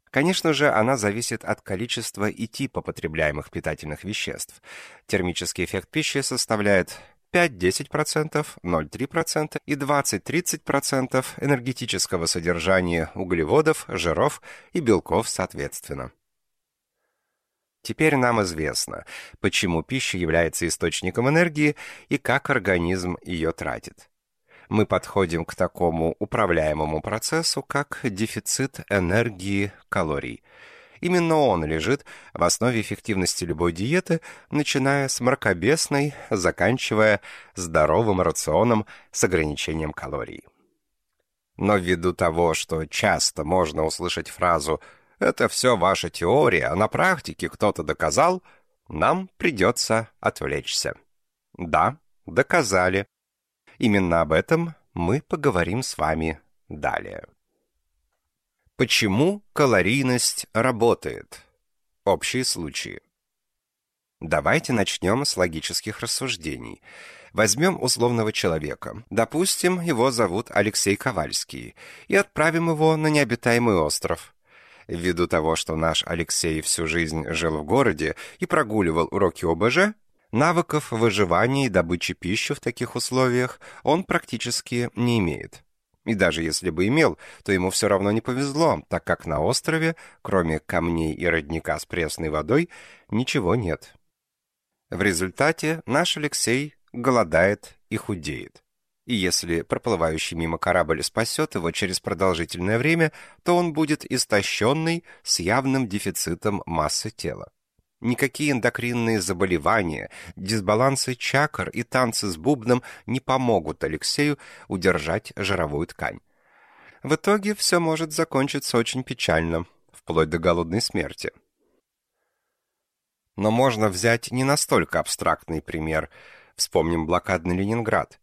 Конечно же, она зависит от количества и типа потребляемых питательных веществ. Термический эффект пищи составляет 5-10%, 0,3% и 20-30% энергетического содержания углеводов, жиров и белков соответственно. Теперь нам известно, почему пища является источником энергии и как организм ее тратит. Мы подходим к такому управляемому процессу, как дефицит энергии калорий – Именно он лежит в основе эффективности любой диеты, начиная с мракобесной, заканчивая здоровым рационом с ограничением калорий. Но ввиду того, что часто можно услышать фразу «это все ваша теория, а на практике кто-то доказал», нам придется отвлечься. Да, доказали. Именно об этом мы поговорим с вами далее. Почему калорийность работает? Общие случаи. Давайте начнем с логических рассуждений. Возьмем условного человека. Допустим, его зовут Алексей Ковальский. И отправим его на необитаемый остров. Ввиду того, что наш Алексей всю жизнь жил в городе и прогуливал уроки ОБЖ, навыков выживания и добычи пищи в таких условиях он практически не имеет. И даже если бы имел, то ему все равно не повезло, так как на острове, кроме камней и родника с пресной водой, ничего нет. В результате наш Алексей голодает и худеет. И если проплывающий мимо корабль спасет его через продолжительное время, то он будет истощенный с явным дефицитом массы тела. Никакие эндокринные заболевания, дисбалансы чакр и танцы с бубном не помогут Алексею удержать жировую ткань. В итоге все может закончиться очень печально, вплоть до голодной смерти. Но можно взять не настолько абстрактный пример. Вспомним блокадный Ленинград.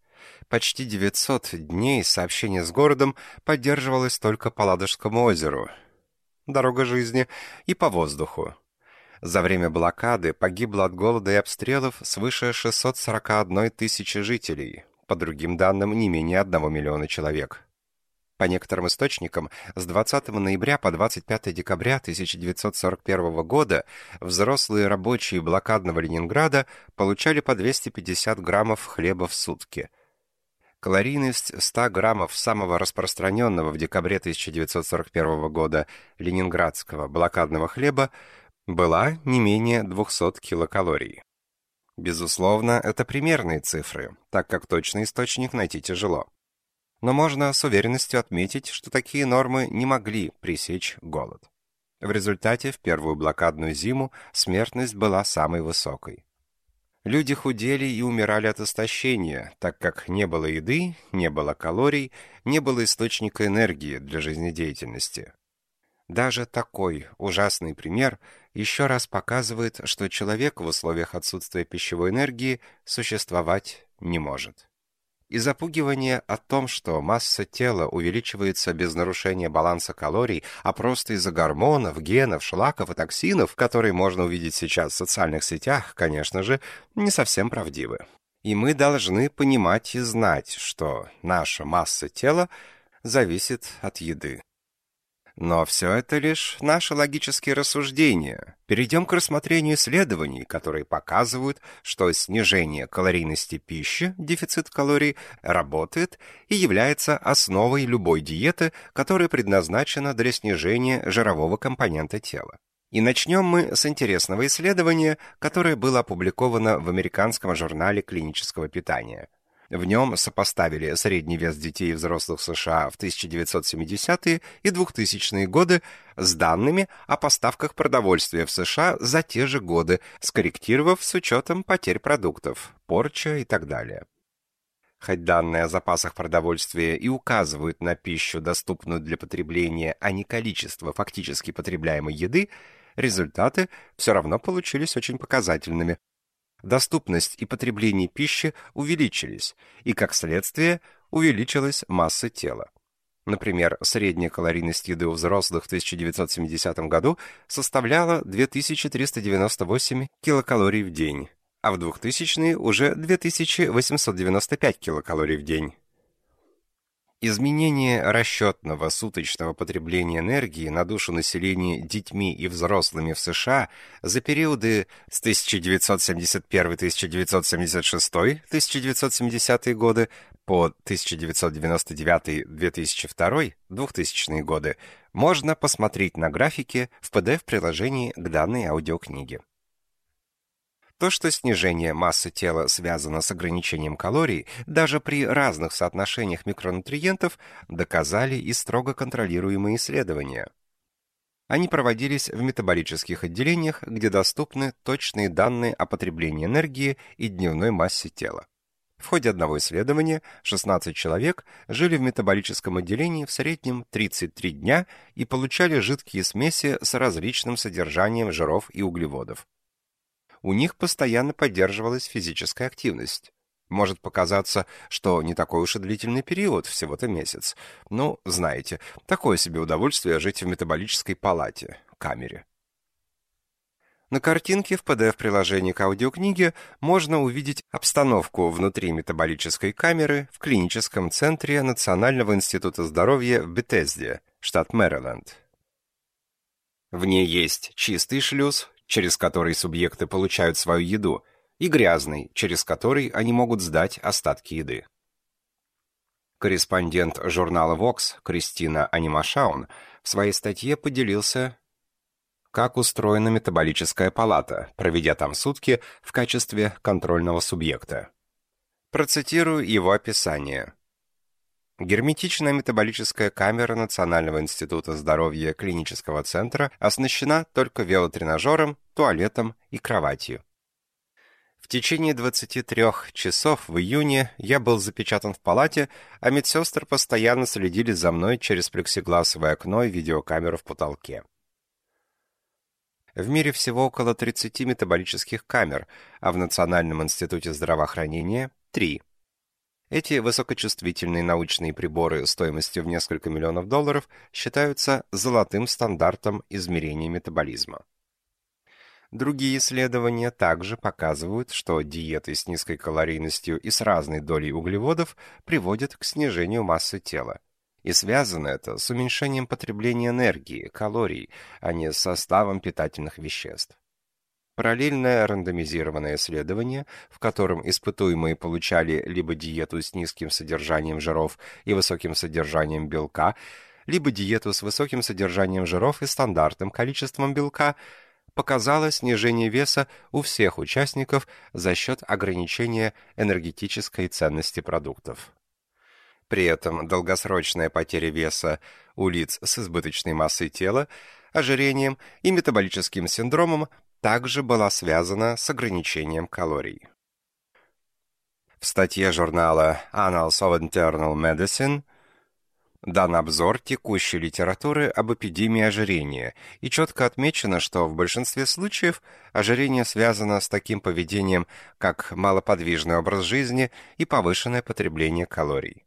Почти 900 дней сообщение с городом поддерживалось только по Ладожскому озеру. Дорога жизни и по воздуху. За время блокады погибло от голода и обстрелов свыше 641 тысячи жителей, по другим данным не менее 1 миллиона человек. По некоторым источникам, с 20 ноября по 25 декабря 1941 года взрослые рабочие блокадного Ленинграда получали по 250 граммов хлеба в сутки. Калорийность 100 граммов самого распространенного в декабре 1941 года ленинградского блокадного хлеба была не менее 200 килокалорий. Безусловно, это примерные цифры, так как точный источник найти тяжело. Но можно с уверенностью отметить, что такие нормы не могли пресечь голод. В результате в первую блокадную зиму смертность была самой высокой. Люди худели и умирали от истощения, так как не было еды, не было калорий, не было источника энергии для жизнедеятельности. Даже такой ужасный пример еще раз показывает, что человек в условиях отсутствия пищевой энергии существовать не может. И запугивание о том, что масса тела увеличивается без нарушения баланса калорий, а просто из-за гормонов, генов, шлаков и токсинов, которые можно увидеть сейчас в социальных сетях, конечно же, не совсем правдивы. И мы должны понимать и знать, что наша масса тела зависит от еды. Но все это лишь наши логические рассуждения. Перейдем к рассмотрению исследований, которые показывают, что снижение калорийности пищи, дефицит калорий, работает и является основой любой диеты, которая предназначена для снижения жирового компонента тела. И начнем мы с интересного исследования, которое было опубликовано в американском журнале клинического питания. В нем сопоставили средний вес детей и взрослых в США в 1970-е и 2000-е годы с данными о поставках продовольствия в США за те же годы, скорректировав с учетом потерь продуктов, порча и так далее. Хоть данные о запасах продовольствия и указывают на пищу, доступную для потребления, а не количество фактически потребляемой еды, результаты все равно получились очень показательными, доступность и потребление пищи увеличились, и, как следствие, увеличилась масса тела. Например, средняя калорийность еды у взрослых в 1970 году составляла 2398 килокалорий в день, а в 2000-е уже 2895 килокалорий в день. Изменение расчетного суточного потребления энергии на душу населения детьми и взрослыми в США за периоды с 1971-1976, 1970 годы по 1999-2002, 2000 годы можно посмотреть на графике в PDF-приложении к данной аудиокниге. То, что снижение массы тела связано с ограничением калорий, даже при разных соотношениях микронутриентов, доказали и строго контролируемые исследования. Они проводились в метаболических отделениях, где доступны точные данные о потреблении энергии и дневной массе тела. В ходе одного исследования 16 человек жили в метаболическом отделении в среднем 33 дня и получали жидкие смеси с различным содержанием жиров и углеводов у них постоянно поддерживалась физическая активность. Может показаться, что не такой уж и длительный период, всего-то месяц. Ну, знаете, такое себе удовольствие жить в метаболической палате, камере. На картинке в PDF-приложении к аудиокниге можно увидеть обстановку внутри метаболической камеры в клиническом центре Национального института здоровья в Бетезде, штат Мэриленд. В ней есть чистый шлюз, через который субъекты получают свою еду, и грязный, через который они могут сдать остатки еды. Корреспондент журнала Vox Кристина Анимашаун в своей статье поделился, как устроена метаболическая палата, проведя там сутки в качестве контрольного субъекта. Процитирую его описание. Герметичная метаболическая камера Национального института здоровья клинического центра оснащена только велотренажером, туалетом и кроватью. В течение 23 часов в июне я был запечатан в палате, а медсестры постоянно следили за мной через плексигласовое окно и видеокамеру в потолке. В мире всего около 30 метаболических камер, а в Национальном институте здравоохранения – 3. Эти высокочувствительные научные приборы стоимостью в несколько миллионов долларов считаются золотым стандартом измерения метаболизма. Другие исследования также показывают, что диеты с низкой калорийностью и с разной долей углеводов приводят к снижению массы тела. И связано это с уменьшением потребления энергии, калорий, а не с составом питательных веществ. Параллельное рандомизированное исследование, в котором испытуемые получали либо диету с низким содержанием жиров и высоким содержанием белка, либо диету с высоким содержанием жиров и стандартным количеством белка, показало снижение веса у всех участников за счет ограничения энергетической ценности продуктов. При этом долгосрочная потеря веса у лиц с избыточной массой тела, ожирением и метаболическим синдромом также была связана с ограничением калорий. В статье журнала Annals of Internal Medicine дан обзор текущей литературы об эпидемии ожирения, и четко отмечено, что в большинстве случаев ожирение связано с таким поведением, как малоподвижный образ жизни и повышенное потребление калорий.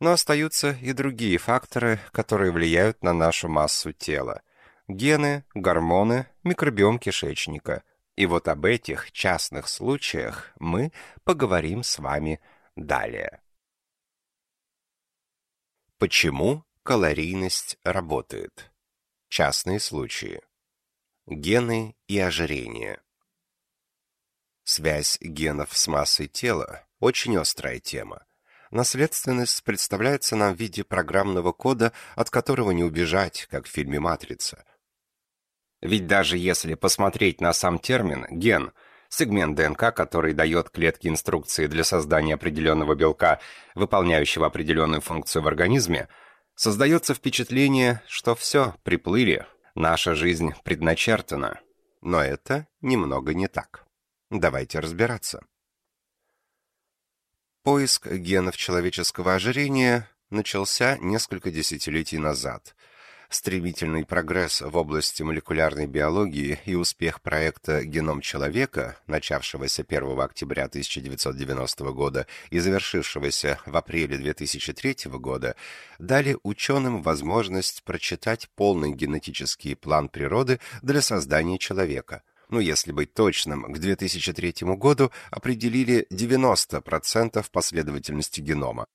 Но остаются и другие факторы, которые влияют на нашу массу тела гены, гормоны, микробиом кишечника. И вот об этих частных случаях мы поговорим с вами далее. Почему калорийность работает? Частные случаи. Гены и ожирение. Связь генов с массой тела – очень острая тема. Наследственность представляется нам в виде программного кода, от которого не убежать, как в фильме «Матрица». Ведь даже если посмотреть на сам термин «ген», сегмент ДНК, который дает клетке инструкции для создания определенного белка, выполняющего определенную функцию в организме, создается впечатление, что все, приплыли, наша жизнь предначертана. Но это немного не так. Давайте разбираться. Поиск генов человеческого ожирения начался несколько десятилетий назад – Стремительный прогресс в области молекулярной биологии и успех проекта «Геном человека», начавшегося 1 октября 1990 года и завершившегося в апреле 2003 года, дали ученым возможность прочитать полный генетический план природы для создания человека – ну, если быть точным, к 2003 году определили 90% последовательности генома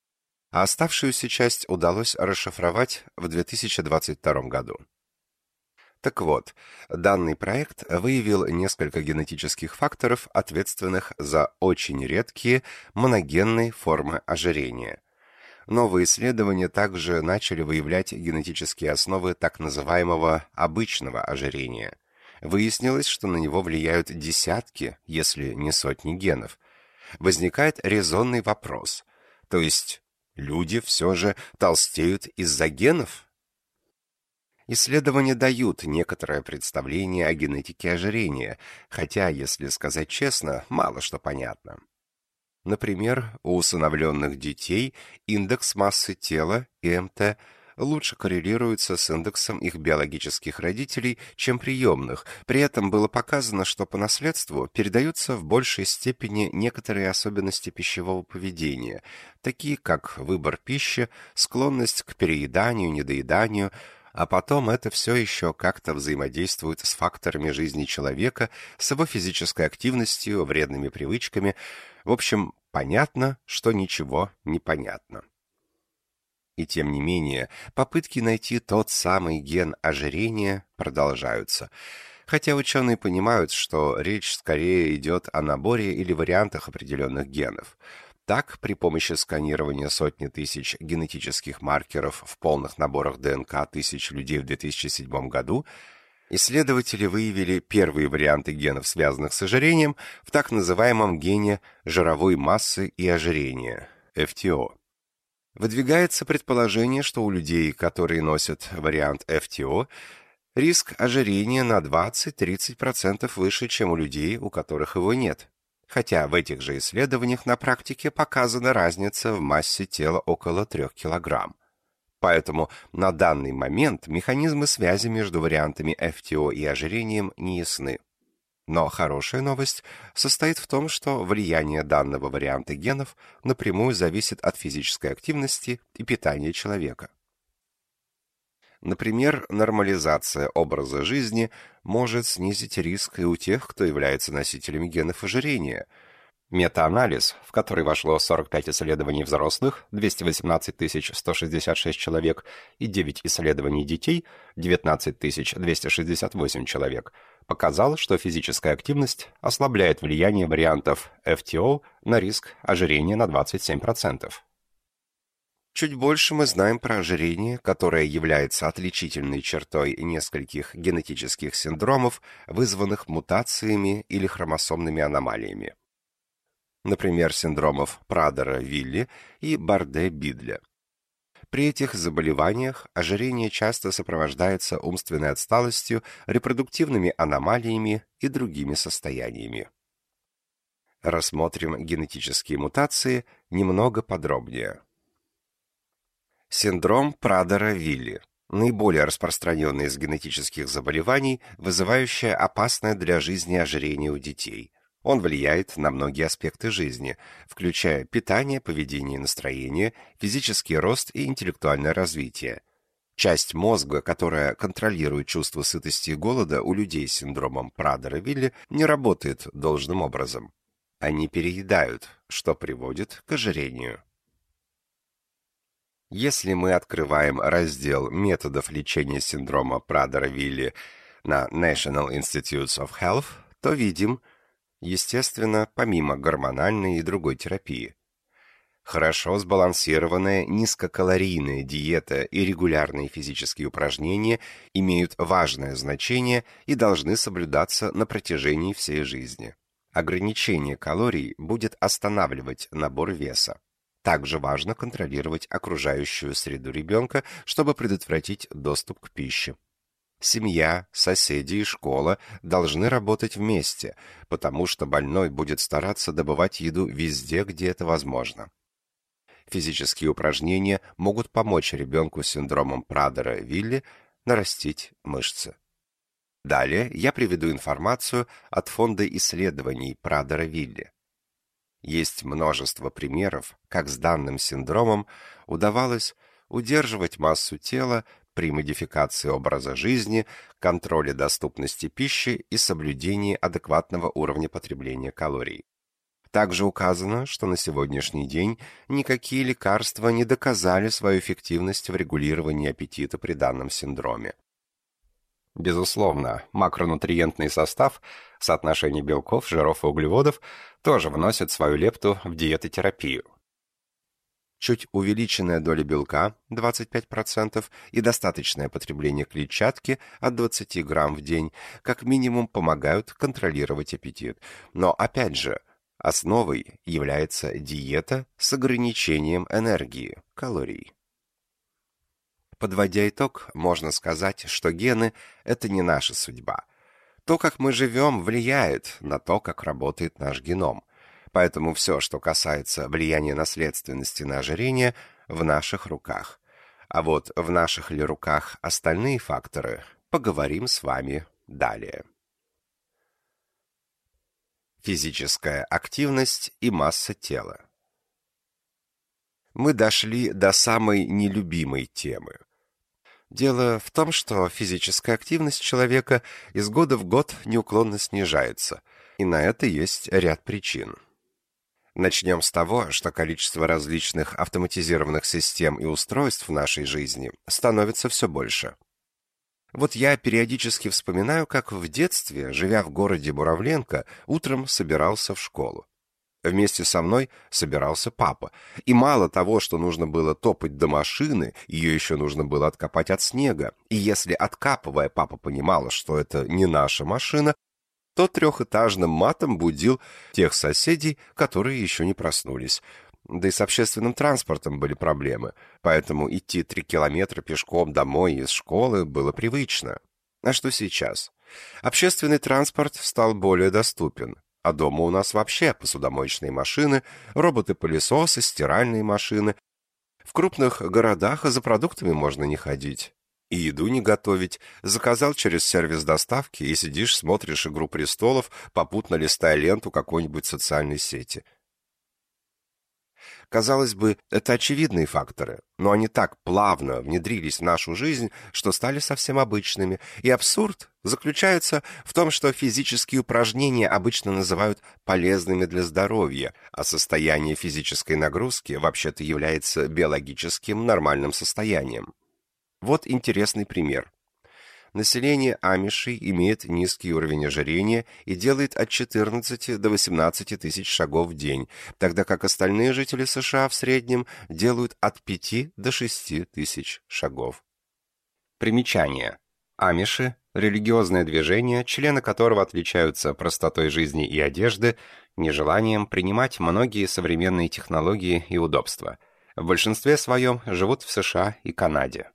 а оставшуюся часть удалось расшифровать в 2022 году. Так вот, данный проект выявил несколько генетических факторов, ответственных за очень редкие моногенные формы ожирения. Новые исследования также начали выявлять генетические основы так называемого обычного ожирения. Выяснилось, что на него влияют десятки, если не сотни генов. Возникает резонный вопрос, то есть Люди все же толстеют из-за генов? Исследования дают некоторое представление о генетике ожирения, хотя, если сказать честно, мало что понятно. Например, у усыновленных детей индекс массы тела, ИМТ, лучше коррелируются с индексом их биологических родителей, чем приемных. При этом было показано, что по наследству передаются в большей степени некоторые особенности пищевого поведения, такие как выбор пищи, склонность к перееданию, недоеданию, а потом это все еще как-то взаимодействует с факторами жизни человека, с его физической активностью, вредными привычками. В общем, понятно, что ничего не понятно. И тем не менее, попытки найти тот самый ген ожирения продолжаются. Хотя ученые понимают, что речь скорее идет о наборе или вариантах определенных генов. Так, при помощи сканирования сотни тысяч генетических маркеров в полных наборах ДНК тысяч людей в 2007 году, исследователи выявили первые варианты генов, связанных с ожирением, в так называемом гене жировой массы и ожирения – FTO. Выдвигается предположение, что у людей, которые носят вариант FTO, риск ожирения на 20-30% выше, чем у людей, у которых его нет. Хотя в этих же исследованиях на практике показана разница в массе тела около 3 кг. Поэтому на данный момент механизмы связи между вариантами FTO и ожирением не ясны. Но хорошая новость состоит в том, что влияние данного варианта генов напрямую зависит от физической активности и питания человека. Например, нормализация образа жизни может снизить риск и у тех, кто является носителями генов ожирения – Метаанализ, в который вошло 45 исследований взрослых, 218 166 человек, и 9 исследований детей, 19 268 человек, показал, что физическая активность ослабляет влияние вариантов FTO на риск ожирения на 27%. Чуть больше мы знаем про ожирение, которое является отличительной чертой нескольких генетических синдромов, вызванных мутациями или хромосомными аномалиями например, синдромов Прадера-Вилли и Барде-Бидля. При этих заболеваниях ожирение часто сопровождается умственной отсталостью, репродуктивными аномалиями и другими состояниями. Рассмотрим генетические мутации немного подробнее. Синдром Прадера-Вилли – наиболее распространенный из генетических заболеваний, вызывающее опасное для жизни ожирение у детей – он влияет на многие аспекты жизни, включая питание, поведение настроение, физический рост и интеллектуальное развитие. Часть мозга, которая контролирует чувство сытости и голода у людей с синдромом Прадера-Вилли, не работает должным образом. Они переедают, что приводит к ожирению. Если мы открываем раздел методов лечения синдрома Прадера-Вилли на National Institutes of Health, то видим – Естественно, помимо гормональной и другой терапии. Хорошо сбалансированная низкокалорийная диета и регулярные физические упражнения имеют важное значение и должны соблюдаться на протяжении всей жизни. Ограничение калорий будет останавливать набор веса. Также важно контролировать окружающую среду ребенка, чтобы предотвратить доступ к пище. Семья, соседи и школа должны работать вместе, потому что больной будет стараться добывать еду везде, где это возможно. Физические упражнения могут помочь ребенку с синдромом Прадера-Вилли нарастить мышцы. Далее я приведу информацию от Фонда исследований Прадера-Вилли. Есть множество примеров, как с данным синдромом удавалось удерживать массу тела при модификации образа жизни, контроле доступности пищи и соблюдении адекватного уровня потребления калорий. Также указано, что на сегодняшний день никакие лекарства не доказали свою эффективность в регулировании аппетита при данном синдроме. Безусловно, макронутриентный состав, соотношение белков, жиров и углеводов тоже вносит свою лепту в диетотерапию. Чуть увеличенная доля белка 25% и достаточное потребление клетчатки от 20 грамм в день как минимум помогают контролировать аппетит. Но опять же, Основой является диета с ограничением энергии, калорий. Подводя итог, можно сказать, что гены – это не наша судьба. То, как мы живем, влияет на то, как работает наш геном. Поэтому все, что касается влияния наследственности на ожирение, в наших руках. А вот в наших ли руках остальные факторы, поговорим с вами далее. Физическая активность и масса тела. Мы дошли до самой нелюбимой темы. Дело в том, что физическая активность человека из года в год неуклонно снижается, и на это есть ряд причин. Начнем с того, что количество различных автоматизированных систем и устройств в нашей жизни становится все больше. Вот я периодически вспоминаю, как в детстве, живя в городе Буравленко, утром собирался в школу. Вместе со мной собирался папа. И мало того, что нужно было топать до машины, ее еще нужно было откопать от снега. И если, откапывая, папа понимала, что это не наша машина, то трехэтажным матом будил тех соседей, которые еще не проснулись. Да и с общественным транспортом были проблемы, поэтому идти три километра пешком домой из школы было привычно. А что сейчас? Общественный транспорт стал более доступен, а дома у нас вообще посудомоечные машины, роботы-пылесосы, стиральные машины. В крупных городах за продуктами можно не ходить. И еду не готовить. Заказал через сервис доставки и сидишь, смотришь «Игру престолов», попутно листая ленту какой-нибудь социальной сети – Казалось бы, это очевидные факторы, но они так плавно внедрились в нашу жизнь, что стали совсем обычными. И абсурд заключается в том, что физические упражнения обычно называют полезными для здоровья, а состояние физической нагрузки вообще-то является биологическим нормальным состоянием. Вот интересный пример. Население амишей имеет низкий уровень ожирения и делает от 14 до 18 тысяч шагов в день, тогда как остальные жители США в среднем делают от 5 до 6 тысяч шагов. Примечание. Амиши – религиозное движение, члены которого отличаются простотой жизни и одежды, нежеланием принимать многие современные технологии и удобства. В большинстве своем живут в США и Канаде.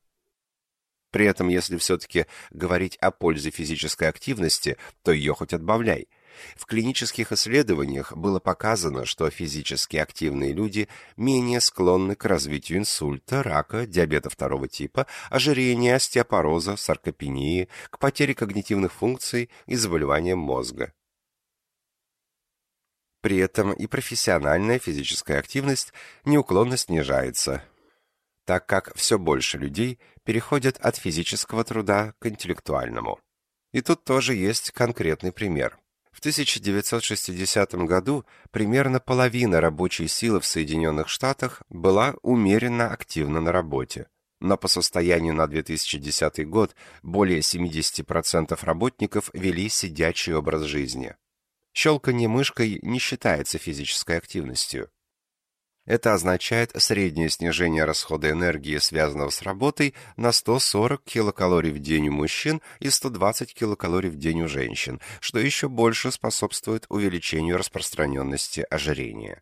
При этом, если все-таки говорить о пользе физической активности, то ее хоть отбавляй. В клинических исследованиях было показано, что физически активные люди менее склонны к развитию инсульта, рака, диабета второго типа, ожирения, остеопороза, саркопении, к потере когнитивных функций и заболеваниям мозга. При этом и профессиональная физическая активность неуклонно снижается, так как все больше людей переходят от физического труда к интеллектуальному. И тут тоже есть конкретный пример. В 1960 году примерно половина рабочей силы в Соединенных Штатах была умеренно активна на работе. Но по состоянию на 2010 год более 70% работников вели сидячий образ жизни. Щелканье мышкой не считается физической активностью. Это означает среднее снижение расхода энергии, связанного с работой, на 140 килокалорий в день у мужчин и 120 килокалорий в день у женщин, что еще больше способствует увеличению распространенности ожирения.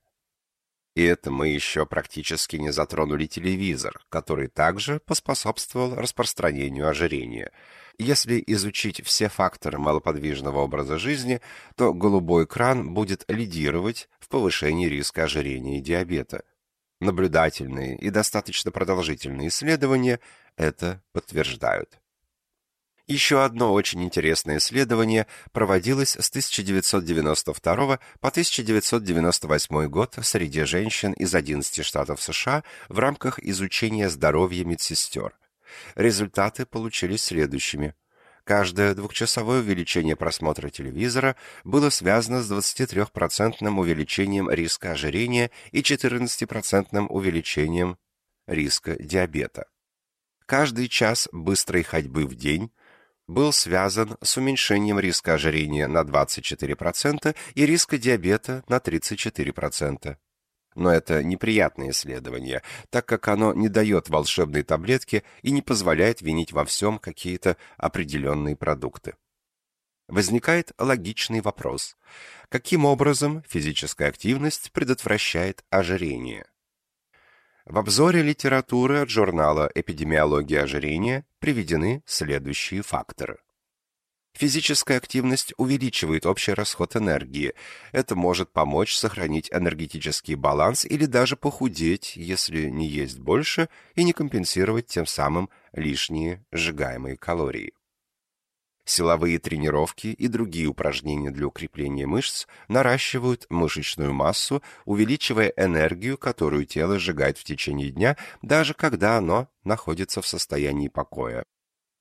И это мы еще практически не затронули телевизор, который также поспособствовал распространению ожирения. Если изучить все факторы малоподвижного образа жизни, то голубой экран будет лидировать в повышении риска ожирения и диабета. Наблюдательные и достаточно продолжительные исследования это подтверждают. Еще одно очень интересное исследование проводилось с 1992 по 1998 год среди женщин из 11 штатов США в рамках изучения здоровья медсестер. Результаты получились следующими. Каждое двухчасовое увеличение просмотра телевизора было связано с 23% увеличением риска ожирения и 14% увеличением риска диабета. Каждый час быстрой ходьбы в день был связан с уменьшением риска ожирения на 24% и риска диабета на 34%. Но это неприятное исследование, так как оно не дает волшебной таблетки и не позволяет винить во всем какие-то определенные продукты. Возникает логичный вопрос. Каким образом физическая активность предотвращает ожирение? В обзоре литературы от журнала «Эпидемиология ожирения» приведены следующие факторы. Физическая активность увеличивает общий расход энергии. Это может помочь сохранить энергетический баланс или даже похудеть, если не есть больше и не компенсировать тем самым лишние сжигаемые калории. Силовые тренировки и другие упражнения для укрепления мышц наращивают мышечную массу, увеличивая энергию, которую тело сжигает в течение дня, даже когда оно находится в состоянии покоя,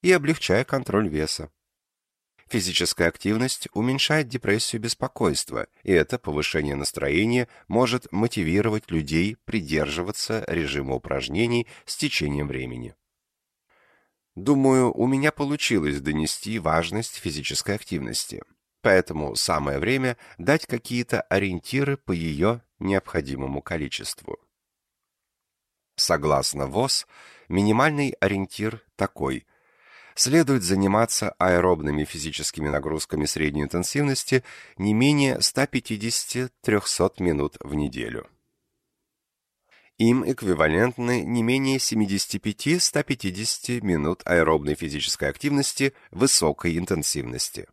и облегчая контроль веса. Физическая активность уменьшает депрессию и беспокойство, и это повышение настроения может мотивировать людей придерживаться режима упражнений с течением времени. Думаю, у меня получилось донести важность физической активности, поэтому самое время дать какие-то ориентиры по ее необходимому количеству. Согласно ВОЗ, минимальный ориентир такой – следует заниматься аэробными физическими нагрузками средней интенсивности не менее 150-300 минут в неделю. Им эквивалентны не менее 75-150 минут аэробной физической активности высокой интенсивности.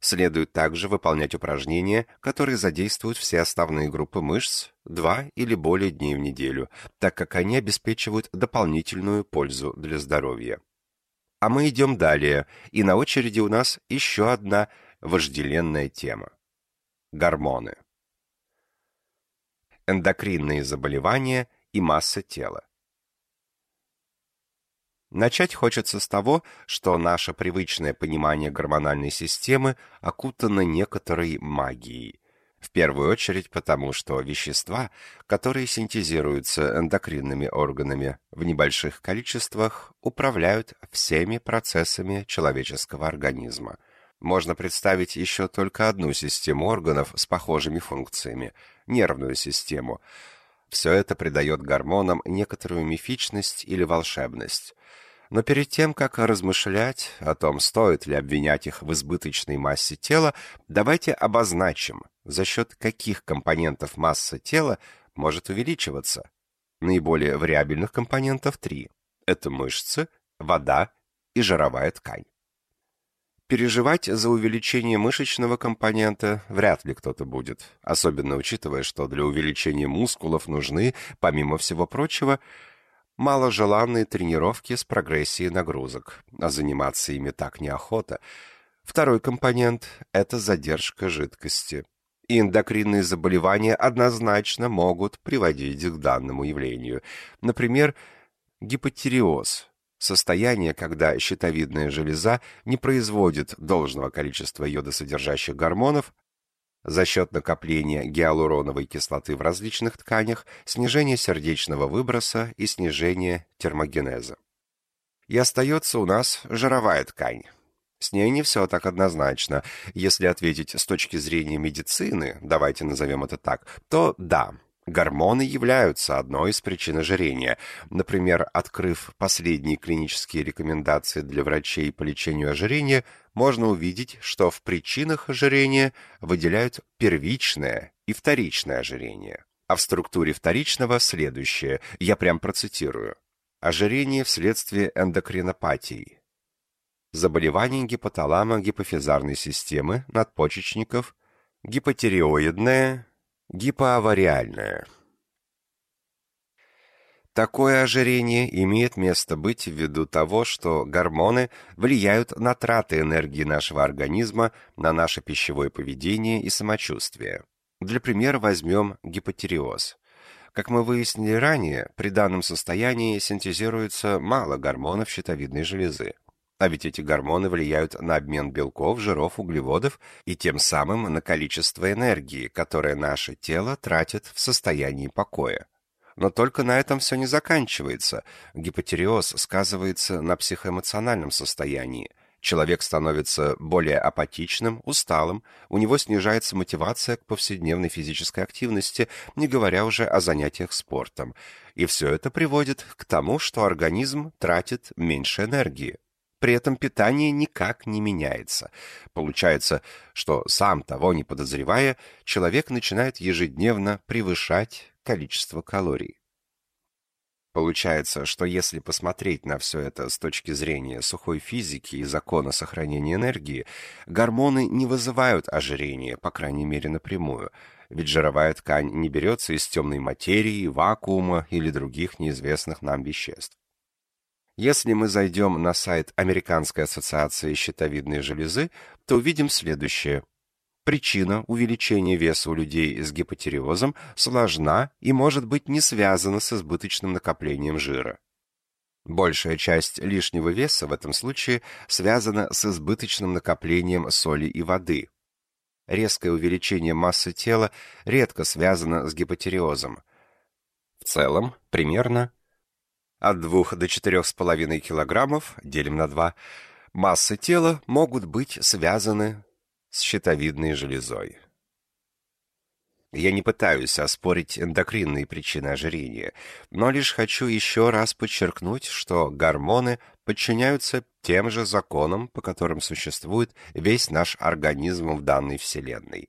Следует также выполнять упражнения, которые задействуют все основные группы мышц два или более дней в неделю, так как они обеспечивают дополнительную пользу для здоровья. А мы идем далее, и на очереди у нас еще одна вожделенная тема – гормоны. Эндокринные заболевания и масса тела. Начать хочется с того, что наше привычное понимание гормональной системы окутано некоторой магией – в первую очередь потому, что вещества, которые синтезируются эндокринными органами в небольших количествах, управляют всеми процессами человеческого организма. Можно представить еще только одну систему органов с похожими функциями – нервную систему. Все это придает гормонам некоторую мифичность или волшебность. Но перед тем, как размышлять о том, стоит ли обвинять их в избыточной массе тела, давайте обозначим, за счет каких компонентов масса тела может увеличиваться. Наиболее вариабельных компонентов три. Это мышцы, вода и жировая ткань. Переживать за увеличение мышечного компонента вряд ли кто-то будет, особенно учитывая, что для увеличения мускулов нужны, помимо всего прочего, маложеланные тренировки с прогрессией нагрузок, а заниматься ими так неохота. Второй компонент – это задержка жидкости. И эндокринные заболевания однозначно могут приводить к данному явлению. Например, гипотереоз – состояние, когда щитовидная железа не производит должного количества йодосодержащих гормонов, за счет накопления гиалуроновой кислоты в различных тканях, снижения сердечного выброса и снижения термогенеза. И остается у нас жировая ткань. С ней не все так однозначно. Если ответить с точки зрения медицины, давайте назовем это так, то да, Гормоны являются одной из причин ожирения. Например, открыв последние клинические рекомендации для врачей по лечению ожирения, можно увидеть, что в причинах ожирения выделяют первичное и вторичное ожирение. А в структуре вторичного следующее, я прям процитирую. Ожирение вследствие эндокринопатии. Заболевание гипоталамо-гипофизарной системы, надпочечников, гипотереоидное, гипоавариальное. Такое ожирение имеет место быть ввиду того, что гормоны влияют на траты энергии нашего организма, на наше пищевое поведение и самочувствие. Для примера возьмем гипотереоз. Как мы выяснили ранее, при данном состоянии синтезируется мало гормонов щитовидной железы. А ведь эти гормоны влияют на обмен белков, жиров, углеводов и тем самым на количество энергии, которое наше тело тратит в состоянии покоя. Но только на этом все не заканчивается. Гипотереоз сказывается на психоэмоциональном состоянии. Человек становится более апатичным, усталым, у него снижается мотивация к повседневной физической активности, не говоря уже о занятиях спортом. И все это приводит к тому, что организм тратит меньше энергии. При этом питание никак не меняется. Получается, что сам того не подозревая, человек начинает ежедневно превышать количество калорий. Получается, что если посмотреть на все это с точки зрения сухой физики и закона сохранения энергии, гормоны не вызывают ожирения, по крайней мере напрямую, ведь жировая ткань не берется из темной материи, вакуума или других неизвестных нам веществ. Если мы зайдем на сайт Американской ассоциации щитовидной железы, то увидим следующее. Причина увеличения веса у людей с гипотереозом сложна и может быть не связана с избыточным накоплением жира. Большая часть лишнего веса в этом случае связана с избыточным накоплением соли и воды. Резкое увеличение массы тела редко связано с гипотереозом. В целом, примерно от 2 до 4,5 килограммов, делим на 2, массы тела могут быть связаны с щитовидной железой. Я не пытаюсь оспорить эндокринные причины ожирения, но лишь хочу еще раз подчеркнуть, что гормоны подчиняются тем же законам, по которым существует весь наш организм в данной вселенной.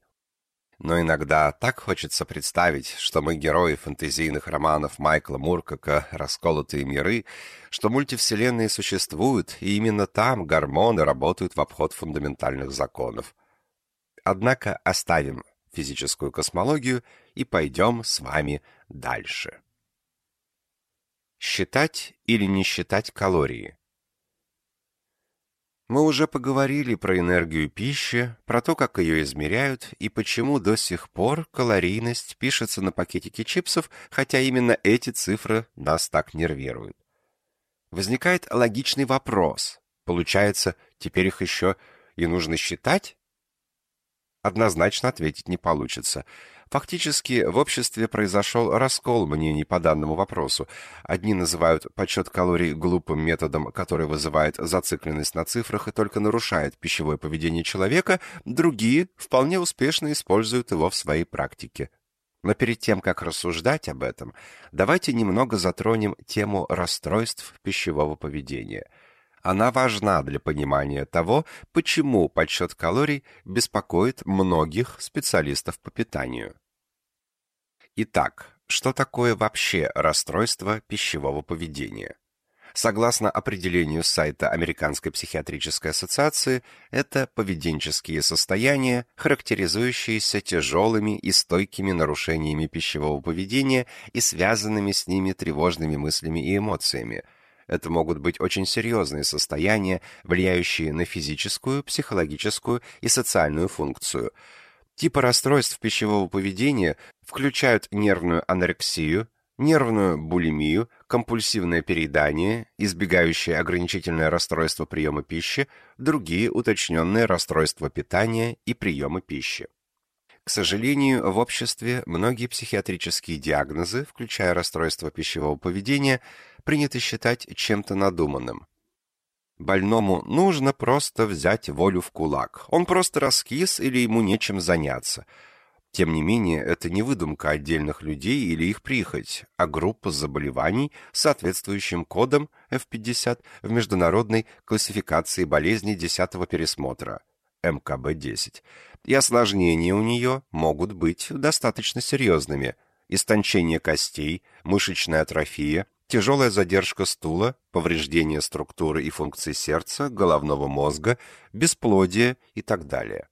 Но иногда так хочется представить, что мы герои фэнтезийных романов Майкла Муркака «Расколотые миры», что мультивселенные существуют, и именно там гормоны работают в обход фундаментальных законов. Однако оставим физическую космологию и пойдем с вами дальше. Считать или не считать калории? Мы уже поговорили про энергию пищи, про то, как ее измеряют и почему до сих пор калорийность пишется на пакетике чипсов, хотя именно эти цифры нас так нервируют. Возникает логичный вопрос. Получается, теперь их еще и нужно считать? Однозначно ответить не получится. Фактически, в обществе произошел раскол мнений по данному вопросу. Одни называют подсчет калорий глупым методом, который вызывает зацикленность на цифрах и только нарушает пищевое поведение человека, другие вполне успешно используют его в своей практике. Но перед тем, как рассуждать об этом, давайте немного затронем тему расстройств пищевого поведения – она важна для понимания того, почему подсчет калорий беспокоит многих специалистов по питанию. Итак, что такое вообще расстройство пищевого поведения? Согласно определению сайта Американской психиатрической ассоциации, это поведенческие состояния, характеризующиеся тяжелыми и стойкими нарушениями пищевого поведения и связанными с ними тревожными мыслями и эмоциями – это могут быть очень серьезные состояния, влияющие на физическую, психологическую и социальную функцию. Типы расстройств пищевого поведения включают нервную анорексию, нервную булимию, компульсивное переедание, избегающее ограничительное расстройство приема пищи, другие уточненные расстройства питания и приема пищи. К сожалению, в обществе многие психиатрические диагнозы, включая расстройство пищевого поведения, принято считать чем-то надуманным. Больному нужно просто взять волю в кулак. Он просто раскис или ему нечем заняться. Тем не менее, это не выдумка отдельных людей или их прихоть, а группа заболеваний с соответствующим кодом F50 в международной классификации болезней 10-го пересмотра МКБ-10. И осложнения у нее могут быть достаточно серьезными. Истончение костей, мышечная атрофия, тяжелая задержка стула, повреждение структуры и функций сердца, головного мозга, бесплодие и так далее.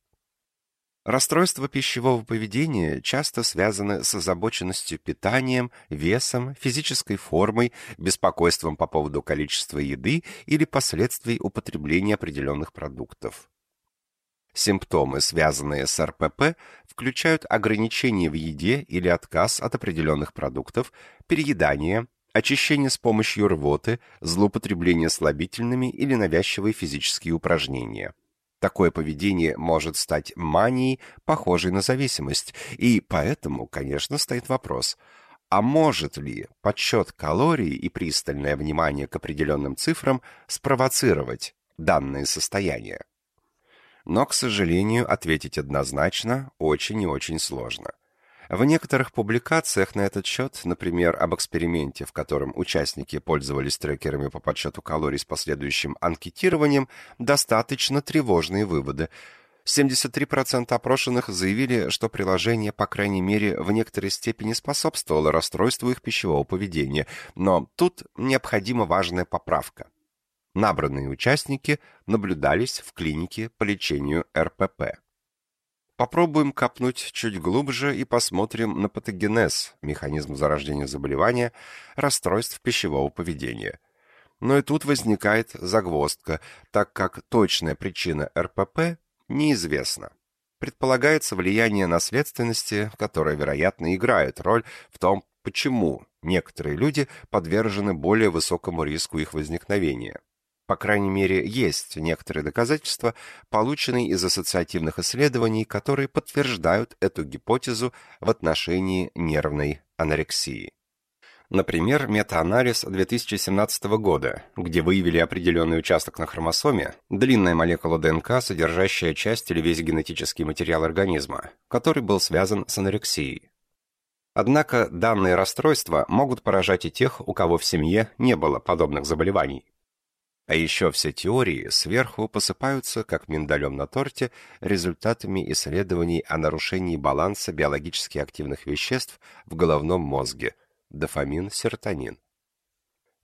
Расстройства пищевого поведения часто связаны с озабоченностью питанием, весом, физической формой, беспокойством по поводу количества еды или последствий употребления определенных продуктов. Симптомы, связанные с РПП, включают ограничения в еде или отказ от определенных продуктов, переедание, очищение с помощью рвоты, злоупотребление слабительными или навязчивые физические упражнения. Такое поведение может стать манией, похожей на зависимость, и поэтому, конечно, стоит вопрос, а может ли подсчет калорий и пристальное внимание к определенным цифрам спровоцировать данное состояние? Но, к сожалению, ответить однозначно очень и очень сложно. В некоторых публикациях на этот счет, например, об эксперименте, в котором участники пользовались трекерами по подсчету калорий с последующим анкетированием, достаточно тревожные выводы. 73% опрошенных заявили, что приложение, по крайней мере, в некоторой степени способствовало расстройству их пищевого поведения, но тут необходима важная поправка. Набранные участники наблюдались в клинике по лечению РПП. Попробуем копнуть чуть глубже и посмотрим на патогенез, механизм зарождения заболевания, расстройств пищевого поведения. Но и тут возникает загвоздка, так как точная причина РПП неизвестна. Предполагается влияние наследственности, которое, вероятно, играет роль в том, почему некоторые люди подвержены более высокому риску их возникновения. По крайней мере, есть некоторые доказательства, полученные из ассоциативных исследований, которые подтверждают эту гипотезу в отношении нервной анорексии. Например, метаанализ 2017 года, где выявили определенный участок на хромосоме, длинная молекула ДНК, содержащая часть или весь генетический материал организма, который был связан с анорексией. Однако данные расстройства могут поражать и тех, у кого в семье не было подобных заболеваний. А еще все теории сверху посыпаются, как миндалем на торте, результатами исследований о нарушении баланса биологически активных веществ в головном мозге – дофамин, серотонин.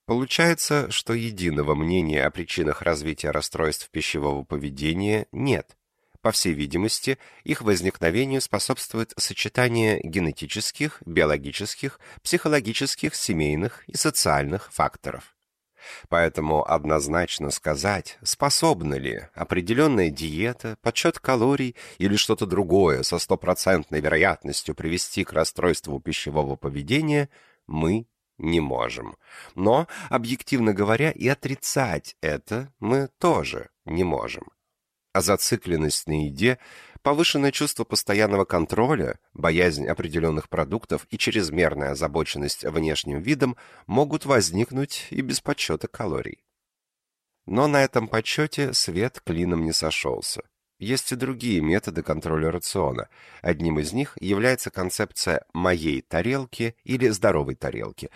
Получается, что единого мнения о причинах развития расстройств пищевого поведения нет. По всей видимости, их возникновению способствует сочетание генетических, биологических, психологических, семейных и социальных факторов. Поэтому однозначно сказать, способна ли определенная диета, подсчет калорий или что-то другое со стопроцентной вероятностью привести к расстройству пищевого поведения, мы не можем. Но, объективно говоря, и отрицать это мы тоже не можем. А зацикленность на еде Повышенное чувство постоянного контроля, боязнь определенных продуктов и чрезмерная озабоченность внешним видом могут возникнуть и без подсчета калорий. Но на этом подсчете свет клином не сошелся. Есть и другие методы контроля рациона. Одним из них является концепция «моей тарелки» или «здоровой тарелки»,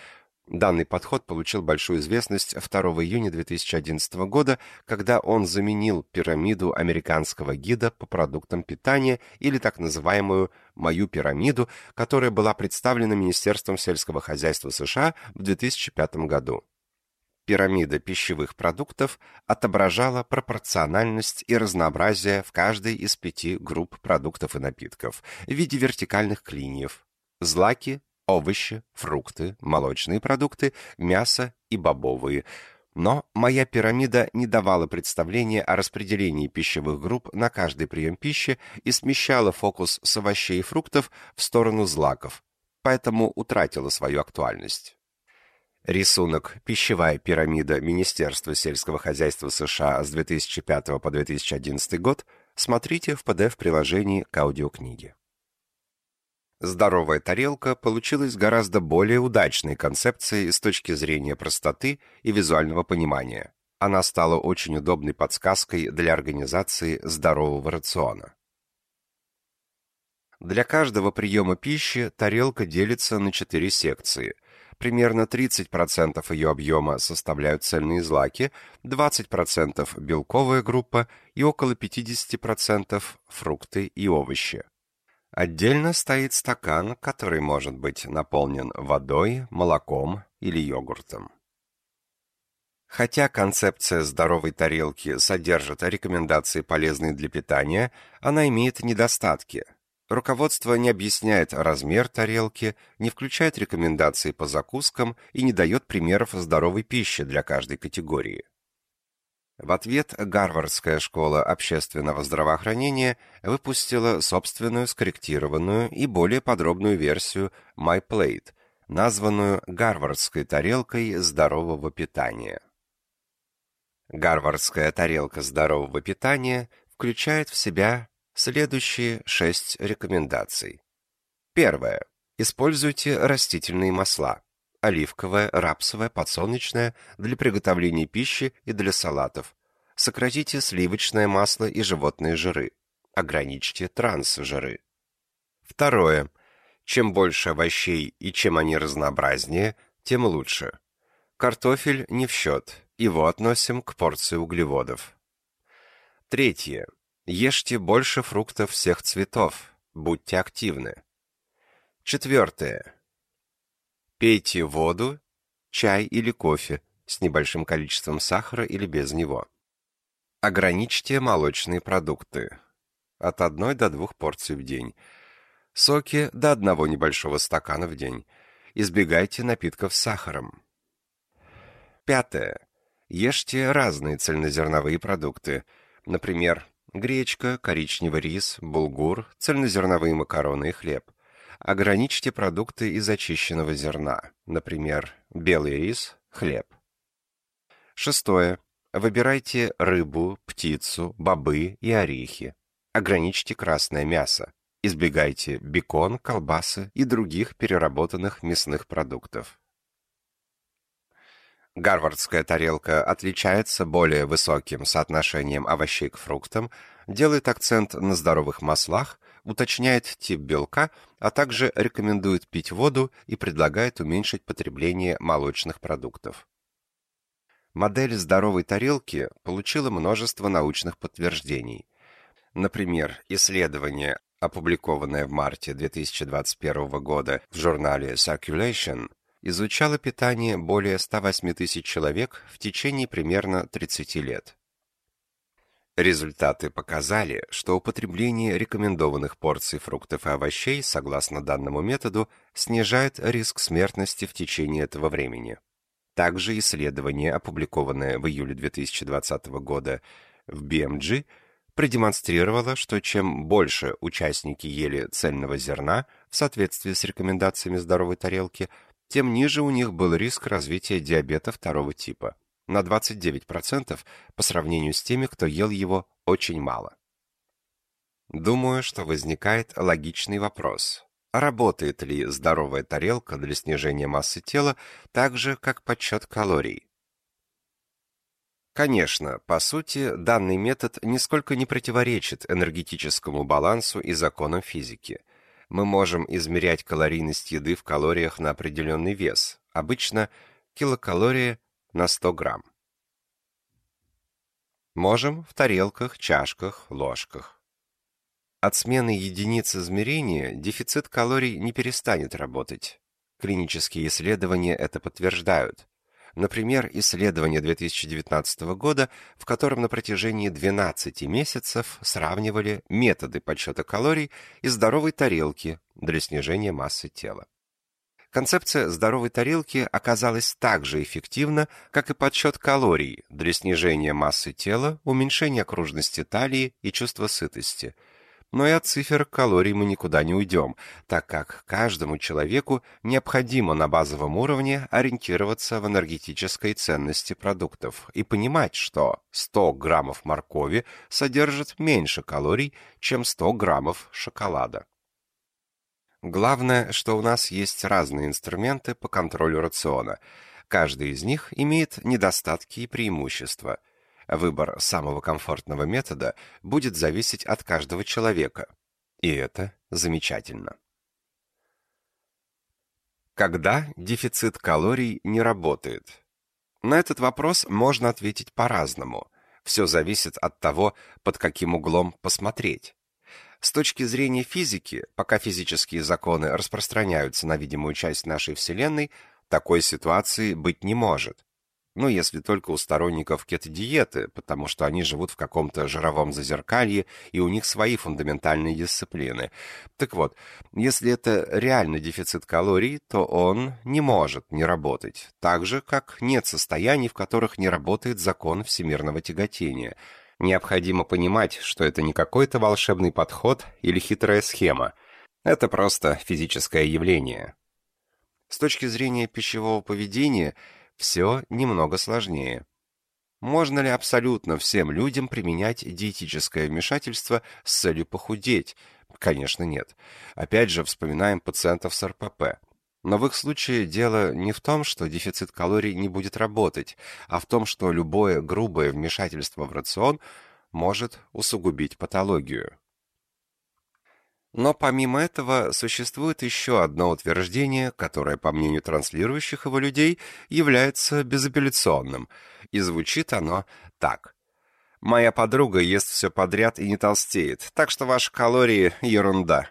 Данный подход получил большую известность 2 июня 2011 года, когда он заменил пирамиду американского гида по продуктам питания или так называемую «мою пирамиду», которая была представлена Министерством сельского хозяйства США в 2005 году. Пирамида пищевых продуктов отображала пропорциональность и разнообразие в каждой из пяти групп продуктов и напитков в виде вертикальных клиньев. Злаки, овощи, фрукты, молочные продукты, мясо и бобовые. Но моя пирамида не давала представления о распределении пищевых групп на каждый прием пищи и смещала фокус с овощей и фруктов в сторону злаков, поэтому утратила свою актуальность. Рисунок «Пищевая пирамида Министерства сельского хозяйства США с 2005 по 2011 год» смотрите в PDF-приложении к аудиокниге. Здоровая тарелка получилась гораздо более удачной концепцией с точки зрения простоты и визуального понимания. Она стала очень удобной подсказкой для организации здорового рациона. Для каждого приема пищи тарелка делится на четыре секции. Примерно 30% ее объема составляют цельные злаки, 20% белковая группа и около 50% фрукты и овощи. Отдельно стоит стакан, который может быть наполнен водой, молоком или йогуртом. Хотя концепция здоровой тарелки содержит рекомендации, полезные для питания, она имеет недостатки. Руководство не объясняет размер тарелки, не включает рекомендации по закускам и не дает примеров здоровой пищи для каждой категории. В ответ Гарвардская школа общественного здравоохранения выпустила собственную скорректированную и более подробную версию MyPlate, названную Гарвардской тарелкой здорового питания. Гарвардская тарелка здорового питания включает в себя следующие шесть рекомендаций. Первое. Используйте растительные масла. Оливковое, рапсовое, подсолнечное для приготовления пищи и для салатов. Сократите сливочное масло и животные жиры. Ограничьте трансжиры. Второе. Чем больше овощей и чем они разнообразнее, тем лучше. Картофель не в счет, его относим к порции углеводов. Третье. Ешьте больше фруктов всех цветов, будьте активны. Четвертое. Пейте воду, чай или кофе с небольшим количеством сахара или без него. Ограничьте молочные продукты. От одной до двух порций в день. Соки до одного небольшого стакана в день. Избегайте напитков с сахаром. Пятое. Ешьте разные цельнозерновые продукты. Например, гречка, коричневый рис, булгур, цельнозерновые макароны и хлеб. Ограничьте продукты из очищенного зерна. Например, белый рис, хлеб. Шестое. Выбирайте рыбу, птицу, бобы и орехи. Ограничьте красное мясо. Избегайте бекон, колбасы и других переработанных мясных продуктов. Гарвардская тарелка отличается более высоким соотношением овощей к фруктам, делает акцент на здоровых маслах, уточняет тип белка, а также рекомендует пить воду и предлагает уменьшить потребление молочных продуктов. Модель здоровой тарелки получила множество научных подтверждений. Например, исследование, опубликованное в марте 2021 года в журнале Circulation, изучало питание более 108 тысяч человек в течение примерно 30 лет. Результаты показали, что употребление рекомендованных порций фруктов и овощей, согласно данному методу, снижает риск смертности в течение этого времени. Также исследование, опубликованное в июле 2020 года в BMG, продемонстрировало, что чем больше участники ели цельного зерна в соответствии с рекомендациями здоровой тарелки – тем ниже у них был риск развития диабета второго типа на 29% по сравнению с теми, кто ел его очень мало. Думаю, что возникает логичный вопрос. Работает ли здоровая тарелка для снижения массы тела так же, как подсчет калорий? Конечно, по сути, данный метод нисколько не противоречит энергетическому балансу и законам физики – мы можем измерять калорийность еды в калориях на определенный вес, обычно килокалории на 100 грамм. Можем в тарелках, чашках, ложках. От смены единиц измерения дефицит калорий не перестанет работать. Клинические исследования это подтверждают. Например, исследование 2019 года, в котором на протяжении 12 месяцев сравнивали методы подсчета калорий и здоровой тарелки для снижения массы тела. Концепция здоровой тарелки оказалась так же эффективна, как и подсчет калорий для снижения массы тела, уменьшения окружности талии и чувства сытости – но и от цифр калорий мы никуда не уйдем, так как каждому человеку необходимо на базовом уровне ориентироваться в энергетической ценности продуктов и понимать, что 100 граммов моркови содержит меньше калорий, чем 100 граммов шоколада. Главное, что у нас есть разные инструменты по контролю рациона. Каждый из них имеет недостатки и преимущества – Выбор самого комфортного метода будет зависеть от каждого человека. И это замечательно. Когда дефицит калорий не работает? На этот вопрос можно ответить по-разному. Все зависит от того, под каким углом посмотреть. С точки зрения физики, пока физические законы распространяются на видимую часть нашей Вселенной, такой ситуации быть не может. Ну, если только у сторонников кето-диеты, потому что они живут в каком-то жировом зазеркалье, и у них свои фундаментальные дисциплины. Так вот, если это реальный дефицит калорий, то он не может не работать, так же, как нет состояний, в которых не работает закон всемирного тяготения. Необходимо понимать, что это не какой-то волшебный подход или хитрая схема. Это просто физическое явление. С точки зрения пищевого поведения – все немного сложнее. Можно ли абсолютно всем людям применять диетическое вмешательство с целью похудеть? Конечно, нет. Опять же, вспоминаем пациентов с РПП. Но в их случае дело не в том, что дефицит калорий не будет работать, а в том, что любое грубое вмешательство в рацион может усугубить патологию. Но помимо этого существует еще одно утверждение, которое, по мнению транслирующих его людей, является безапелляционным, и звучит оно так. «Моя подруга ест все подряд и не толстеет, так что ваши калории — ерунда».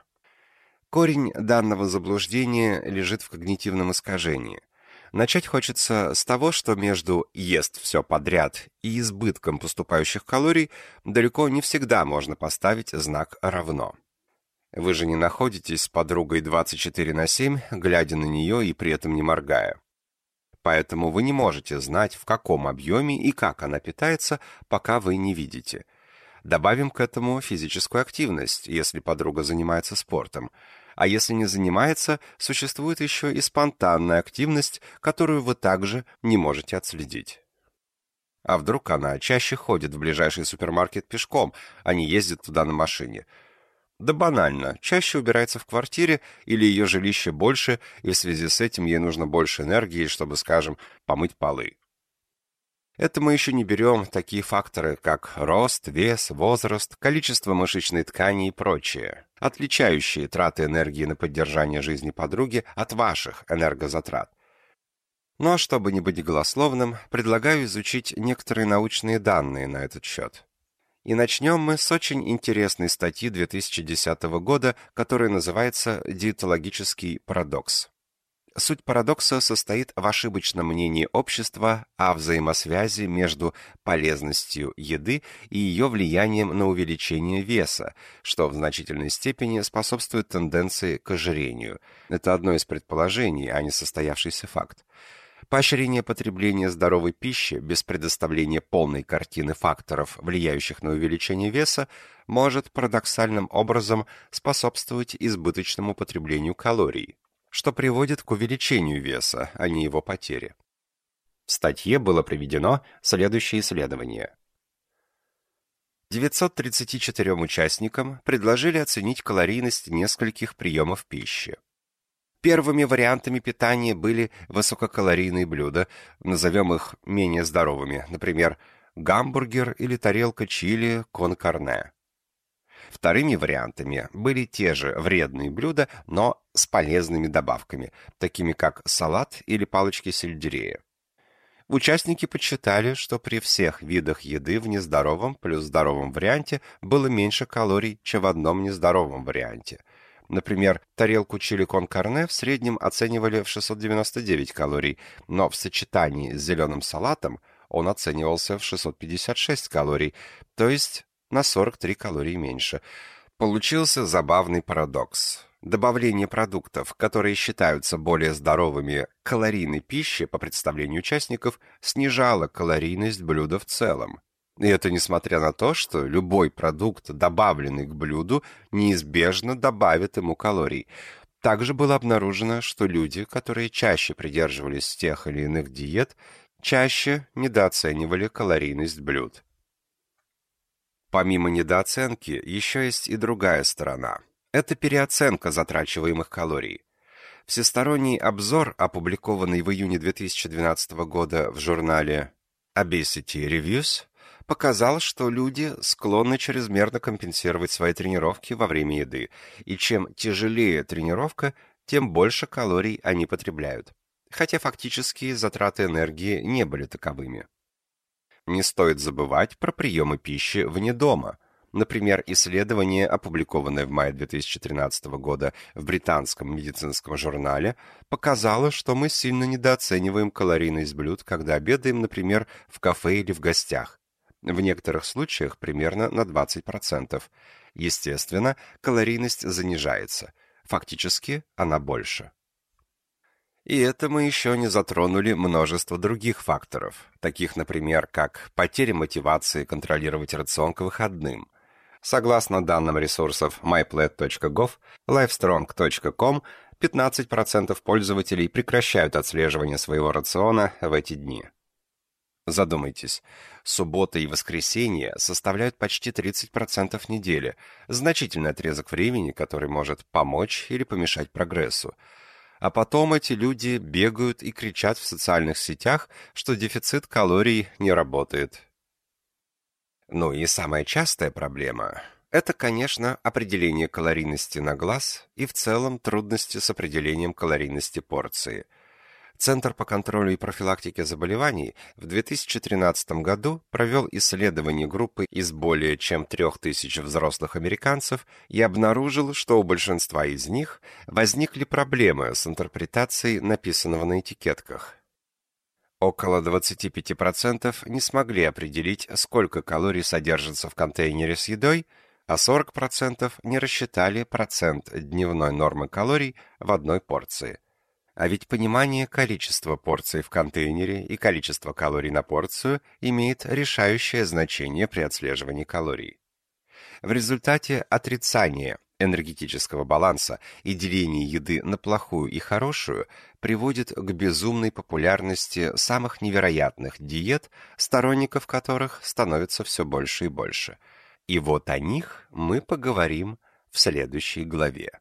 Корень данного заблуждения лежит в когнитивном искажении. Начать хочется с того, что между «ест все подряд» и избытком поступающих калорий далеко не всегда можно поставить знак «равно». Вы же не находитесь с подругой 24 на 7, глядя на нее и при этом не моргая. Поэтому вы не можете знать, в каком объеме и как она питается, пока вы не видите. Добавим к этому физическую активность, если подруга занимается спортом. А если не занимается, существует еще и спонтанная активность, которую вы также не можете отследить. А вдруг она чаще ходит в ближайший супермаркет пешком, а не ездит туда на машине – да банально, чаще убирается в квартире или ее жилище больше, и в связи с этим ей нужно больше энергии, чтобы, скажем, помыть полы. Это мы еще не берем такие факторы, как рост, вес, возраст, количество мышечной ткани и прочее, отличающие траты энергии на поддержание жизни подруги от ваших энергозатрат. Но ну, а чтобы не быть голословным, предлагаю изучить некоторые научные данные на этот счет. И начнем мы с очень интересной статьи 2010 года, которая называется «Диетологический парадокс». Суть парадокса состоит в ошибочном мнении общества о взаимосвязи между полезностью еды и ее влиянием на увеличение веса, что в значительной степени способствует тенденции к ожирению. Это одно из предположений, а не состоявшийся факт. Поощрение потребления здоровой пищи без предоставления полной картины факторов, влияющих на увеличение веса, может парадоксальным образом способствовать избыточному потреблению калорий, что приводит к увеличению веса, а не его потере. В статье было приведено следующее исследование. 934 участникам предложили оценить калорийность нескольких приемов пищи. Первыми вариантами питания были высококалорийные блюда, назовем их менее здоровыми, например, гамбургер или тарелка чили кон карне. Вторыми вариантами были те же вредные блюда, но с полезными добавками, такими как салат или палочки сельдерея. Участники подсчитали, что при всех видах еды в нездоровом плюс здоровом варианте было меньше калорий, чем в одном нездоровом варианте – Например, тарелку чили кон карне в среднем оценивали в 699 калорий, но в сочетании с зеленым салатом он оценивался в 656 калорий, то есть на 43 калории меньше. Получился забавный парадокс. Добавление продуктов, которые считаются более здоровыми калорийной пищи по представлению участников, снижало калорийность блюда в целом. И это несмотря на то, что любой продукт, добавленный к блюду, неизбежно добавит ему калорий. Также было обнаружено, что люди, которые чаще придерживались тех или иных диет, чаще недооценивали калорийность блюд. Помимо недооценки, еще есть и другая сторона. Это переоценка затрачиваемых калорий. Всесторонний обзор, опубликованный в июне 2012 года в журнале Obesity Reviews, показал, что люди склонны чрезмерно компенсировать свои тренировки во время еды, и чем тяжелее тренировка, тем больше калорий они потребляют, хотя фактические затраты энергии не были таковыми. Не стоит забывать про приемы пищи вне дома. Например, исследование, опубликованное в мае 2013 года в британском медицинском журнале, показало, что мы сильно недооцениваем калорийность блюд, когда обедаем, например, в кафе или в гостях. В некоторых случаях примерно на 20%. Естественно, калорийность занижается. Фактически она больше. И это мы еще не затронули множество других факторов, таких, например, как потеря мотивации контролировать рацион к выходным. Согласно данным ресурсов myplat.gov, livestrong.com, 15% пользователей прекращают отслеживание своего рациона в эти дни. Задумайтесь, суббота и воскресенье составляют почти 30% недели, значительный отрезок времени, который может помочь или помешать прогрессу. А потом эти люди бегают и кричат в социальных сетях, что дефицит калорий не работает. Ну и самая частая проблема – это, конечно, определение калорийности на глаз и в целом трудности с определением калорийности порции – Центр по контролю и профилактике заболеваний в 2013 году провел исследование группы из более чем 3000 взрослых американцев и обнаружил, что у большинства из них возникли проблемы с интерпретацией написанного на этикетках. Около 25% не смогли определить, сколько калорий содержится в контейнере с едой, а 40% не рассчитали процент дневной нормы калорий в одной порции – а ведь понимание количества порций в контейнере и количество калорий на порцию имеет решающее значение при отслеживании калорий. В результате отрицания энергетического баланса и деления еды на плохую и хорошую приводит к безумной популярности самых невероятных диет, сторонников которых становится все больше и больше. И вот о них мы поговорим в следующей главе.